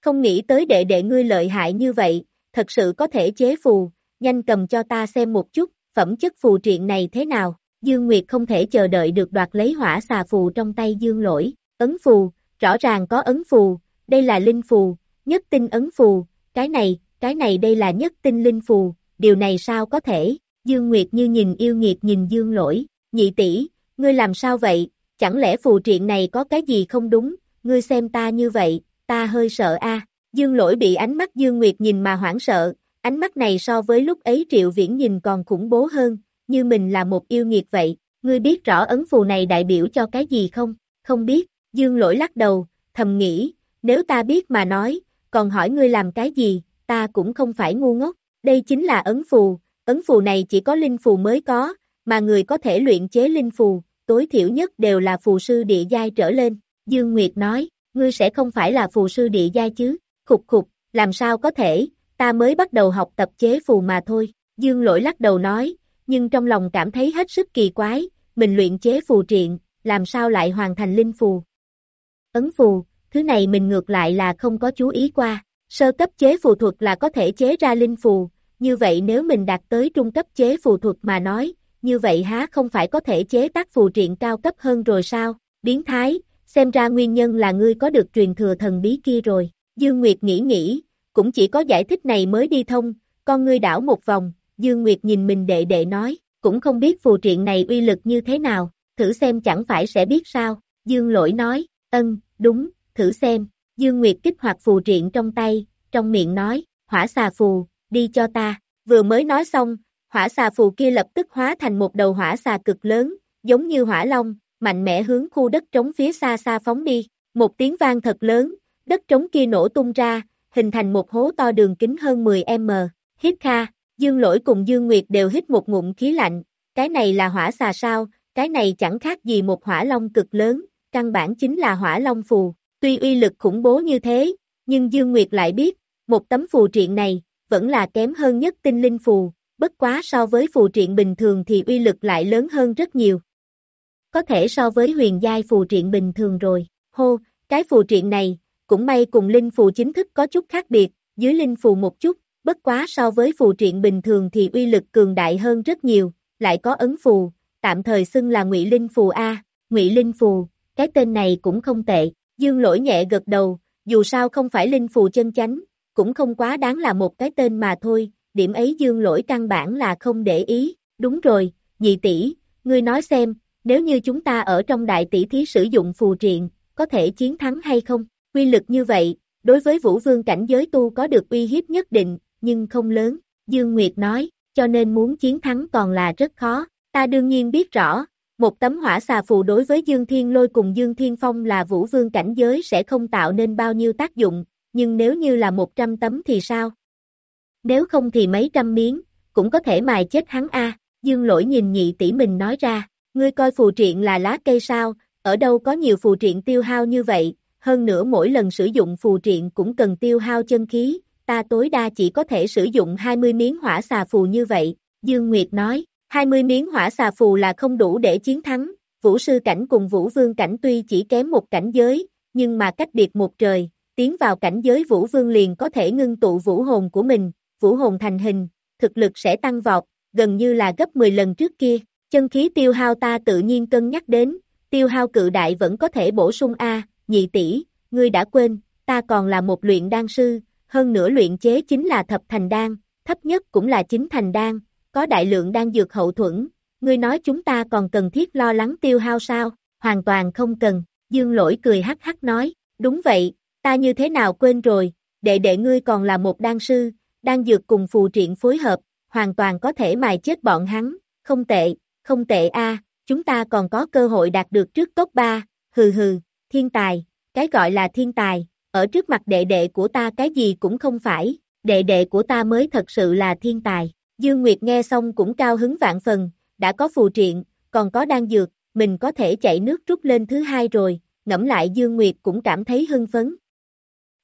Không nghĩ tới đệ đệ ngươi lợi hại như vậy, thật sự có thể chế phù, nhanh cầm cho ta xem một chút, phẩm chất phù triện này thế nào, Dương Nguyệt không thể chờ đợi được đoạt lấy hỏa xà phù trong tay Dương lỗi, ấn phù, rõ ràng có ấn phù, đây là linh phù, nhất tinh ấn phù, cái này, cái này đây là nhất tinh linh phù, điều này sao có thể, Dương Nguyệt như nhìn yêu nghiệt nhìn Dương lỗi, nhị tỷ, ngươi làm sao vậy, chẳng lẽ phù triện này có cái gì không đúng, ngươi xem ta như vậy, ta hơi sợ a. Dương lỗi bị ánh mắt Dương Nguyệt nhìn mà hoảng sợ, ánh mắt này so với lúc ấy triệu viễn nhìn còn khủng bố hơn, như mình là một yêu nghiệt vậy, ngươi biết rõ ấn phù này đại biểu cho cái gì không? Không biết, dương lỗi lắc đầu, thầm nghĩ, nếu ta biết mà nói, còn hỏi ngươi làm cái gì, ta cũng không phải ngu ngốc, đây chính là ấn phù, ấn phù này chỉ có linh phù mới có, mà người có thể luyện chế linh phù, tối thiểu nhất đều là phù sư địa giai trở lên, Dương Nguyệt nói, ngươi sẽ không phải là phù sư địa giai chứ, khục khục, làm sao có thể, ta mới bắt đầu học tập chế phù mà thôi, Dương Lỗi lắc đầu nói, nhưng trong lòng cảm thấy hết sức kỳ quái, mình luyện chế phù triện, làm sao lại hoàn thành linh phù. Ấn phù, thứ này mình ngược lại là không có chú ý qua, sơ cấp chế phù thuật là có thể chế ra linh phù, như vậy nếu mình đạt tới trung cấp chế phù thuật mà nói, như vậy há không phải có thể chế tác phù triện cao cấp hơn rồi sao, biến thái, xem ra nguyên nhân là ngươi có được truyền thừa thần bí kia rồi, Dương Nguyệt nghĩ nghĩ, cũng chỉ có giải thích này mới đi thông, con ngươi đảo một vòng, Dương Nguyệt nhìn mình đệ đệ nói, cũng không biết phù triện này uy lực như thế nào, thử xem chẳng phải sẽ biết sao, Dương Lỗi nói, ân, đúng, thử xem, Dương Nguyệt kích hoạt phù triện trong tay, trong miệng nói, hỏa xà phù, đi cho ta, vừa mới nói xong, hỏa xà phù kia lập tức hóa thành một đầu hỏa xà cực lớn, giống như hỏa long, mạnh mẽ hướng khu đất trống phía xa xa phóng đi, một tiếng vang thật lớn, đất trống kia nổ tung ra, hình thành một hố to đường kính hơn 10m, hít kha, Dương Lỗi cùng Dương Nguyệt đều hít một ngụm khí lạnh, cái này là hỏa xà sao, cái này chẳng khác gì một hỏa long cực lớn, căn bản chính là hỏa long phù, tuy uy lực khủng bố như thế, nhưng Dương Nguyệt lại biết, một tấm phù triện này, vẫn là kém hơn nhất tinh linh phù, bất quá so với phù triện bình thường thì uy lực lại lớn hơn rất nhiều. Có thể so với huyền giai phù triện bình thường rồi, hô, cái phù triện này, cũng may cùng linh phù chính thức có chút khác biệt, dưới linh phù một chút, bất quá so với phù triện bình thường thì uy lực cường đại hơn rất nhiều, lại có ấn phù, tạm thời xưng là ngụy linh phù A, ngụy linh phù, cái tên này cũng không tệ, dương lỗi nhẹ gật đầu, dù sao không phải linh phù chân chánh, cũng không quá đáng là một cái tên mà thôi, điểm ấy dương lỗi căn bản là không để ý, đúng rồi, nhị tỷ, ngươi nói xem, nếu như chúng ta ở trong đại tỷ thí sử dụng phù triện, có thể chiến thắng hay không, quy lực như vậy, đối với vũ vương cảnh giới tu có được uy hiếp nhất định, nhưng không lớn, Dương Nguyệt nói, cho nên muốn chiến thắng còn là rất khó, ta đương nhiên biết rõ, một tấm hỏa xà phù đối với Dương Thiên Lôi cùng Dương Thiên Phong là vũ vương cảnh giới sẽ không tạo nên bao nhiêu tác dụng, nhưng nếu như là 100 tấm thì sao? Nếu không thì mấy trăm miếng, cũng có thể mài chết hắn a. Dương lỗi nhìn nhị tỷ mình nói ra, ngươi coi phù triện là lá cây sao, ở đâu có nhiều phù triện tiêu hao như vậy, hơn nữa mỗi lần sử dụng phù triện cũng cần tiêu hao chân khí, ta tối đa chỉ có thể sử dụng 20 miếng hỏa xà phù như vậy, Dương Nguyệt nói, 20 miếng hỏa xà phù là không đủ để chiến thắng, vũ sư cảnh cùng vũ vương cảnh tuy chỉ kém một cảnh giới, nhưng mà cách biệt một trời, tiến vào cảnh giới vũ vương liền có thể ngưng tụ vũ hồn của mình, vũ hồn thành hình, thực lực sẽ tăng vọt, gần như là gấp 10 lần trước kia, chân khí tiêu hao ta tự nhiên cân nhắc đến, tiêu hao cự đại vẫn có thể bổ sung A, nhị tỷ, ngươi đã quên, ta còn là một luyện đan sư, hơn nữa luyện chế chính là thập thành đan, thấp nhất cũng là chính thành đan, có đại lượng đan dược hậu thuẫn, ngươi nói chúng ta còn cần thiết lo lắng tiêu hao sao, hoàn toàn không cần, dương lỗi cười hắc hắc nói, đúng vậy, ta như thế nào quên rồi, đệ đệ ngươi còn là một đan sư, đan dược cùng phù triện phối hợp, hoàn toàn có thể mài chết bọn hắn, không tệ, không tệ a, chúng ta còn có cơ hội đạt được trước top 3, hừ hừ, thiên tài, cái gọi là thiên tài, ở trước mặt đệ đệ của ta cái gì cũng không phải, đệ đệ của ta mới thật sự là thiên tài. Dương Nguyệt nghe xong cũng cao hứng vạn phần, đã có phù triện, còn có đan dược, mình có thể chạy nước rút lên thứ hai rồi, ngẫm lại Dương Nguyệt cũng cảm thấy hưng phấn.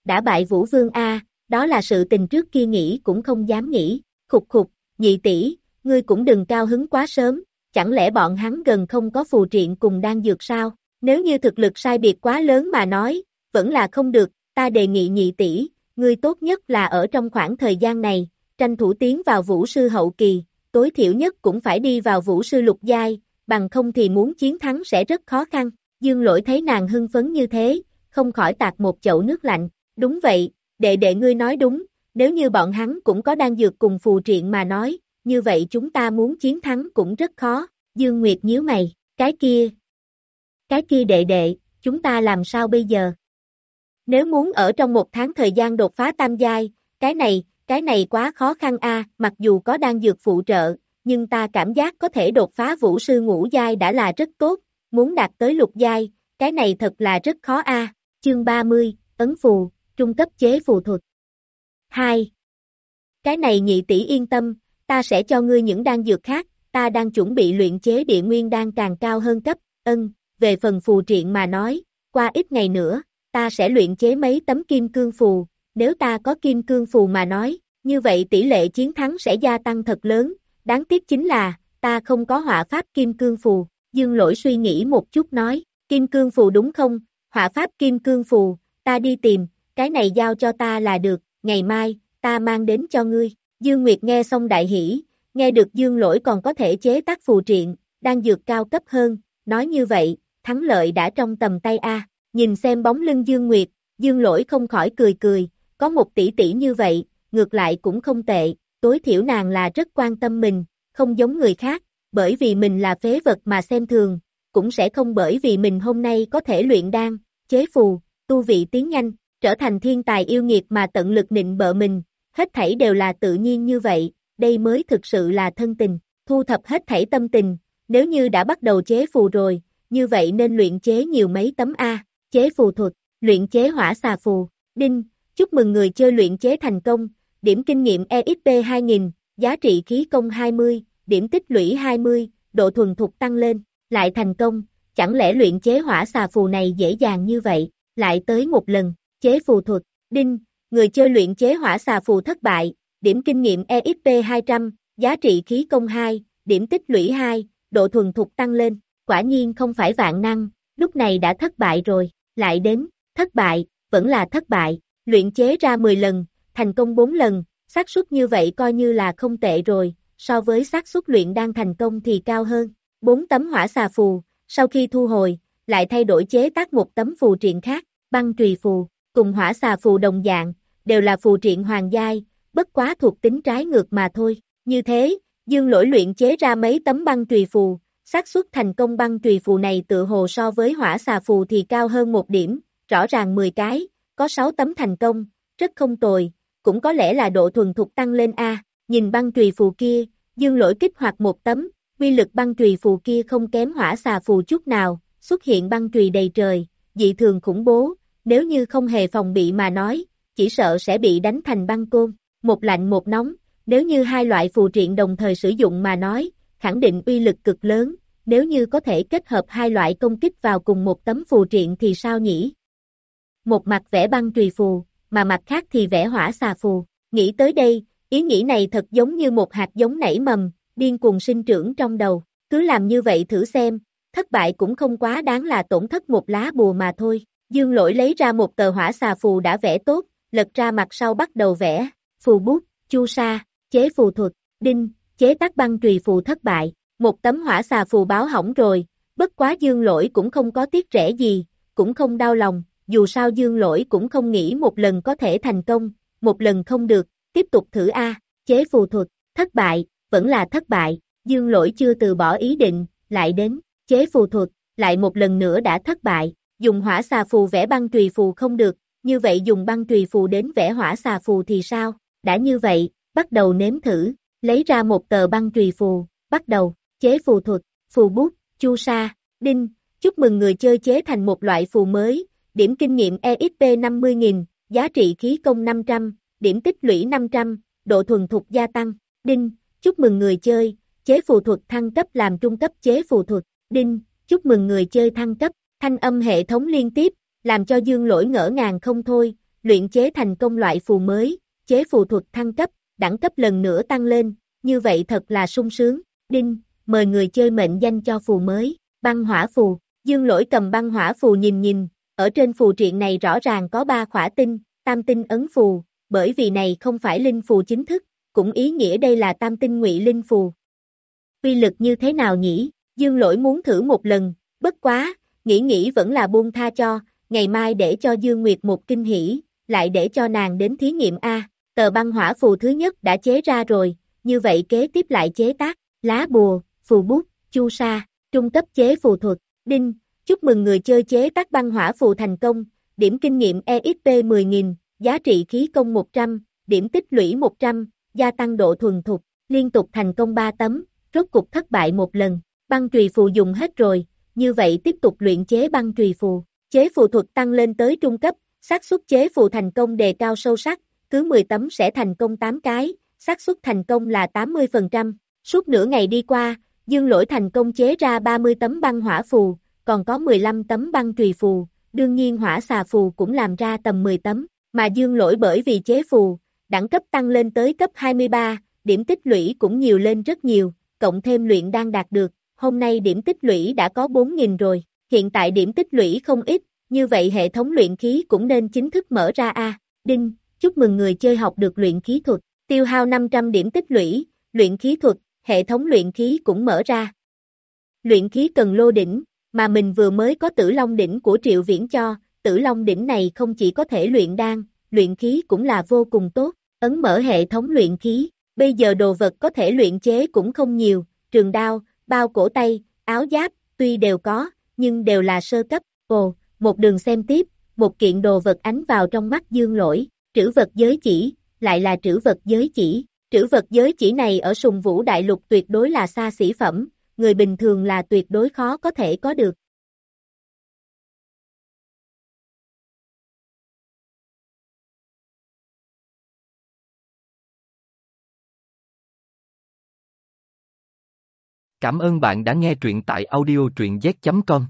Đã bại Vũ Vương A, đó là sự tình trước kia nghĩ cũng không dám nghĩ, khục khục, nhị tỷ, ngươi cũng đừng cao hứng quá sớm, chẳng lẽ bọn hắn gần không có phù triện cùng đan dược sao, nếu như thực lực sai biệt quá lớn mà nói, vẫn là không được, ta đề nghị nhị tỷ, ngươi tốt nhất là ở trong khoảng thời gian này, tranh thủ tiến vào vũ sư hậu kỳ, tối thiểu nhất cũng phải đi vào vũ sư lục giai, bằng không thì muốn chiến thắng sẽ rất khó khăn. Dương lỗi thấy nàng hưng phấn như thế, không khỏi tạt một chậu nước lạnh, đúng vậy, đệ đệ ngươi nói đúng, nếu như bọn hắn cũng có đang dược cùng phù triện mà nói, như vậy chúng ta muốn chiến thắng cũng rất khó, Dương Nguyệt nhíu mày, cái kia, cái kia đệ đệ, chúng ta làm sao bây giờ? Nếu muốn ở trong một tháng thời gian đột phá tam giai, cái này, cái này quá khó khăn a, mặc dù có đang dược phụ trợ, nhưng ta cảm giác có thể đột phá vũ sư ngũ giai đã là rất tốt, muốn đạt tới lục giai, cái này thật là rất khó a. Chương 30, ấn phù, trung cấp chế phù thuật. 2. Cái này nhị tỷ yên tâm, ta sẽ cho ngươi những đan dược khác, ta đang chuẩn bị luyện chế địa nguyên đan càng cao hơn cấp, ân, về phần phù triện mà nói, qua ít ngày nữa, ta sẽ luyện chế mấy tấm kim cương phù, nếu ta có kim cương phù mà nói, như vậy tỷ lệ chiến thắng sẽ gia tăng thật lớn, đáng tiếc chính là, ta không có họa pháp kim cương phù, dương lỗi suy nghĩ một chút nói, kim cương phù đúng không, họa pháp kim cương phù, ta đi tìm, cái này giao cho ta là được, ngày mai, ta mang đến cho ngươi, Dương Nguyệt nghe xong đại hỷ, nghe được Dương lỗi còn có thể chế tác phù triện, đang dược cao cấp hơn, nói như vậy, thắng lợi đã trong tầm tay A, nhìn xem bóng lưng Dương Nguyệt, Dương lỗi không khỏi cười cười, có một tỷ tỷ như vậy, ngược lại cũng không tệ, tối thiểu nàng là rất quan tâm mình, không giống người khác, bởi vì mình là phế vật mà xem thường, cũng sẽ không bởi vì mình hôm nay có thể luyện đan, chế phù, tu vị tiến nhanh, trở thành thiên tài yêu nghiệt mà tận lực nịnh bợ mình, hết thảy đều là tự nhiên như vậy, đây mới thực sự là thân tình, thu thập hết thảy tâm tình, nếu như đã bắt đầu chế phù rồi, như vậy nên luyện chế nhiều mấy tấm A, chế phù thuật, luyện chế hỏa xà phù, đinh, chúc mừng người chơi luyện chế thành công, điểm kinh nghiệm EXP 2000, giá trị khí công 20, điểm tích lũy 20, độ thuần thục tăng lên, lại thành công, chẳng lẽ luyện chế hỏa xà phù này dễ dàng như vậy, lại tới một lần, chế phù thuật, đinh, người chơi luyện chế hỏa xà phù thất bại, điểm kinh nghiệm EXP 200, giá trị khí công 2, điểm tích lũy 2, độ thuần thục tăng lên, quả nhiên không phải vạn năng, lúc này đã thất bại rồi, lại đến, thất bại, vẫn là thất bại, luyện chế ra 10 lần, thành công 4 lần, xác suất như vậy coi như là không tệ rồi, so với xác suất luyện đang thành công thì cao hơn. 4 tấm hỏa xà phù, sau khi thu hồi, lại thay đổi chế tác một tấm phù triện khác, băng trùy phù, cùng hỏa xà phù đồng dạng, đều là phù triện hoàng giai, bất quá thuộc tính trái ngược mà thôi. Như thế, dương lỗi luyện chế ra mấy tấm băng trùy phù, xác suất thành công băng trùy phù này tự hồ so với hỏa xà phù thì cao hơn một điểm, rõ ràng 10 cái, có 6 tấm thành công, rất không tồi, cũng có lẽ là độ thuần thục tăng lên A, nhìn băng trùy phù kia, dương lỗi kích hoạt một tấm, quy lực băng trùy phù kia không kém hỏa xà phù chút nào, xuất hiện băng trùy đầy trời, dị thường khủng bố, nếu như không hề phòng bị mà nói, chỉ sợ sẽ bị đánh thành băng côn, một lạnh một nóng, nếu như hai loại phù triện đồng thời sử dụng mà nói, khẳng định uy lực cực lớn, nếu như có thể kết hợp hai loại công kích vào cùng một tấm phù triện thì sao nhỉ? Một mặt vẽ băng trùy phù, mà mặt khác thì vẽ hỏa xà phù, nghĩ tới đây, ý nghĩ này thật giống như một hạt giống nảy mầm, điên cuồng sinh trưởng trong đầu, cứ làm như vậy thử xem, thất bại cũng không quá đáng là tổn thất một lá bùa mà thôi. Dương lỗi lấy ra một tờ hỏa xà phù đã vẽ tốt, lật ra mặt sau bắt đầu vẽ, phù bút, chu sa, chế phù thuật, đinh, chế tác băng trùy phù thất bại, một tấm hỏa xà phù báo hỏng rồi, bất quá dương lỗi cũng không có tiếc rẻ gì, cũng không đau lòng, dù sao dương lỗi cũng không nghĩ một lần có thể thành công, một lần không được, tiếp tục thử A, chế phù thuật, thất bại, vẫn là thất bại, dương lỗi chưa từ bỏ ý định, lại đến, chế phù thuật, lại một lần nữa đã thất bại, dùng hỏa xà phù vẽ băng trùy phù không được, như vậy dùng băng trùy phù đến vẽ hỏa xà phù thì sao, đã như vậy, bắt đầu nếm thử, lấy ra một tờ băng trùy phù, bắt đầu, chế phù thuật, phù bút, chu sa, đinh, chúc mừng người chơi chế thành một loại phù mới, điểm kinh nghiệm EXP 50.000, giá trị khí công 500, điểm tích lũy 500, độ thuần thục gia tăng, đinh, chúc mừng người chơi, chế phù thuật thăng cấp làm trung cấp chế phù thuật, đinh, chúc mừng người chơi thăng cấp, thanh âm hệ thống liên tiếp, làm cho dương lỗi ngỡ ngàng không thôi, luyện chế thành công loại phù mới, chế phù thuật thăng cấp, đẳng cấp lần nữa tăng lên, như vậy thật là sung sướng, đinh, mời người chơi mệnh danh cho phù mới, băng hỏa phù, dương lỗi cầm băng hỏa phù nhìn nhìn, ở trên phù triện này rõ ràng có ba khỏa tinh, tam tinh ấn phù, bởi vì này không phải linh phù chính thức, cũng ý nghĩa đây là tam tinh ngụy linh phù. quy lực như thế nào nhỉ? Dương lỗi muốn thử một lần, bất quá, nghĩ nghĩ vẫn là buông tha cho, ngày mai để cho Dương Nguyệt một kinh hỉ, lại để cho nàng đến thí nghiệm A, tờ băng hỏa phù thứ nhất đã chế ra rồi, như vậy kế tiếp lại chế tác, lá bùa, phù bút, chu sa, trung cấp chế phù thuật, đinh, chúc mừng người chơi chế tác băng hỏa phù thành công, điểm kinh nghiệm EXP 10.000, giá trị khí công 100, điểm tích lũy 100, gia tăng độ thuần thục, liên tục thành công 3 tấm, rốt cục thất bại một lần, băng trùy phù dùng hết rồi, như vậy tiếp tục luyện chế băng trùy phù, chế phù thuật tăng lên tới trung cấp, xác suất chế phù thành công đề cao sâu sắc, cứ 10 tấm sẽ thành công 8 cái, xác suất thành công là 80%, suốt nửa ngày đi qua, Dương Lỗi thành công chế ra 30 tấm băng hỏa phù, còn có 15 tấm băng trùy phù, đương nhiên hỏa xà phù cũng làm ra tầm 10 tấm, mà Dương Lỗi bởi vì chế phù, đẳng cấp tăng lên tới cấp 23, điểm tích lũy cũng nhiều lên rất nhiều, cộng thêm luyện đang đạt được, hôm nay điểm tích lũy đã có 4.000 rồi, hiện tại điểm tích lũy không ít, như vậy hệ thống luyện khí cũng nên chính thức mở ra a. Đinh, chúc mừng người chơi học được luyện khí thuật, tiêu hao 500 điểm tích lũy, luyện khí thuật, hệ thống luyện khí cũng mở ra. Luyện khí cần lô đỉnh, mà mình vừa mới có tử long đỉnh của triệu viễn cho, tử long đỉnh này không chỉ có thể luyện đan, luyện khí cũng là vô cùng tốt, ấn mở hệ thống luyện khí, bây giờ đồ vật có thể luyện chế cũng không nhiều, trường đao, bao cổ tay, áo giáp, tuy đều có, nhưng đều là sơ cấp, ồ, một đường xem tiếp, một kiện đồ vật ánh vào trong mắt dương lỗi, trữ vật giới chỉ, lại là trữ vật giới chỉ, trữ vật giới chỉ này ở sùng vũ đại lục tuyệt đối là xa xỉ phẩm, người bình thường là tuyệt đối khó có thể có được. Cảm ơn bạn đã nghe truyện tại audio truyện z.com.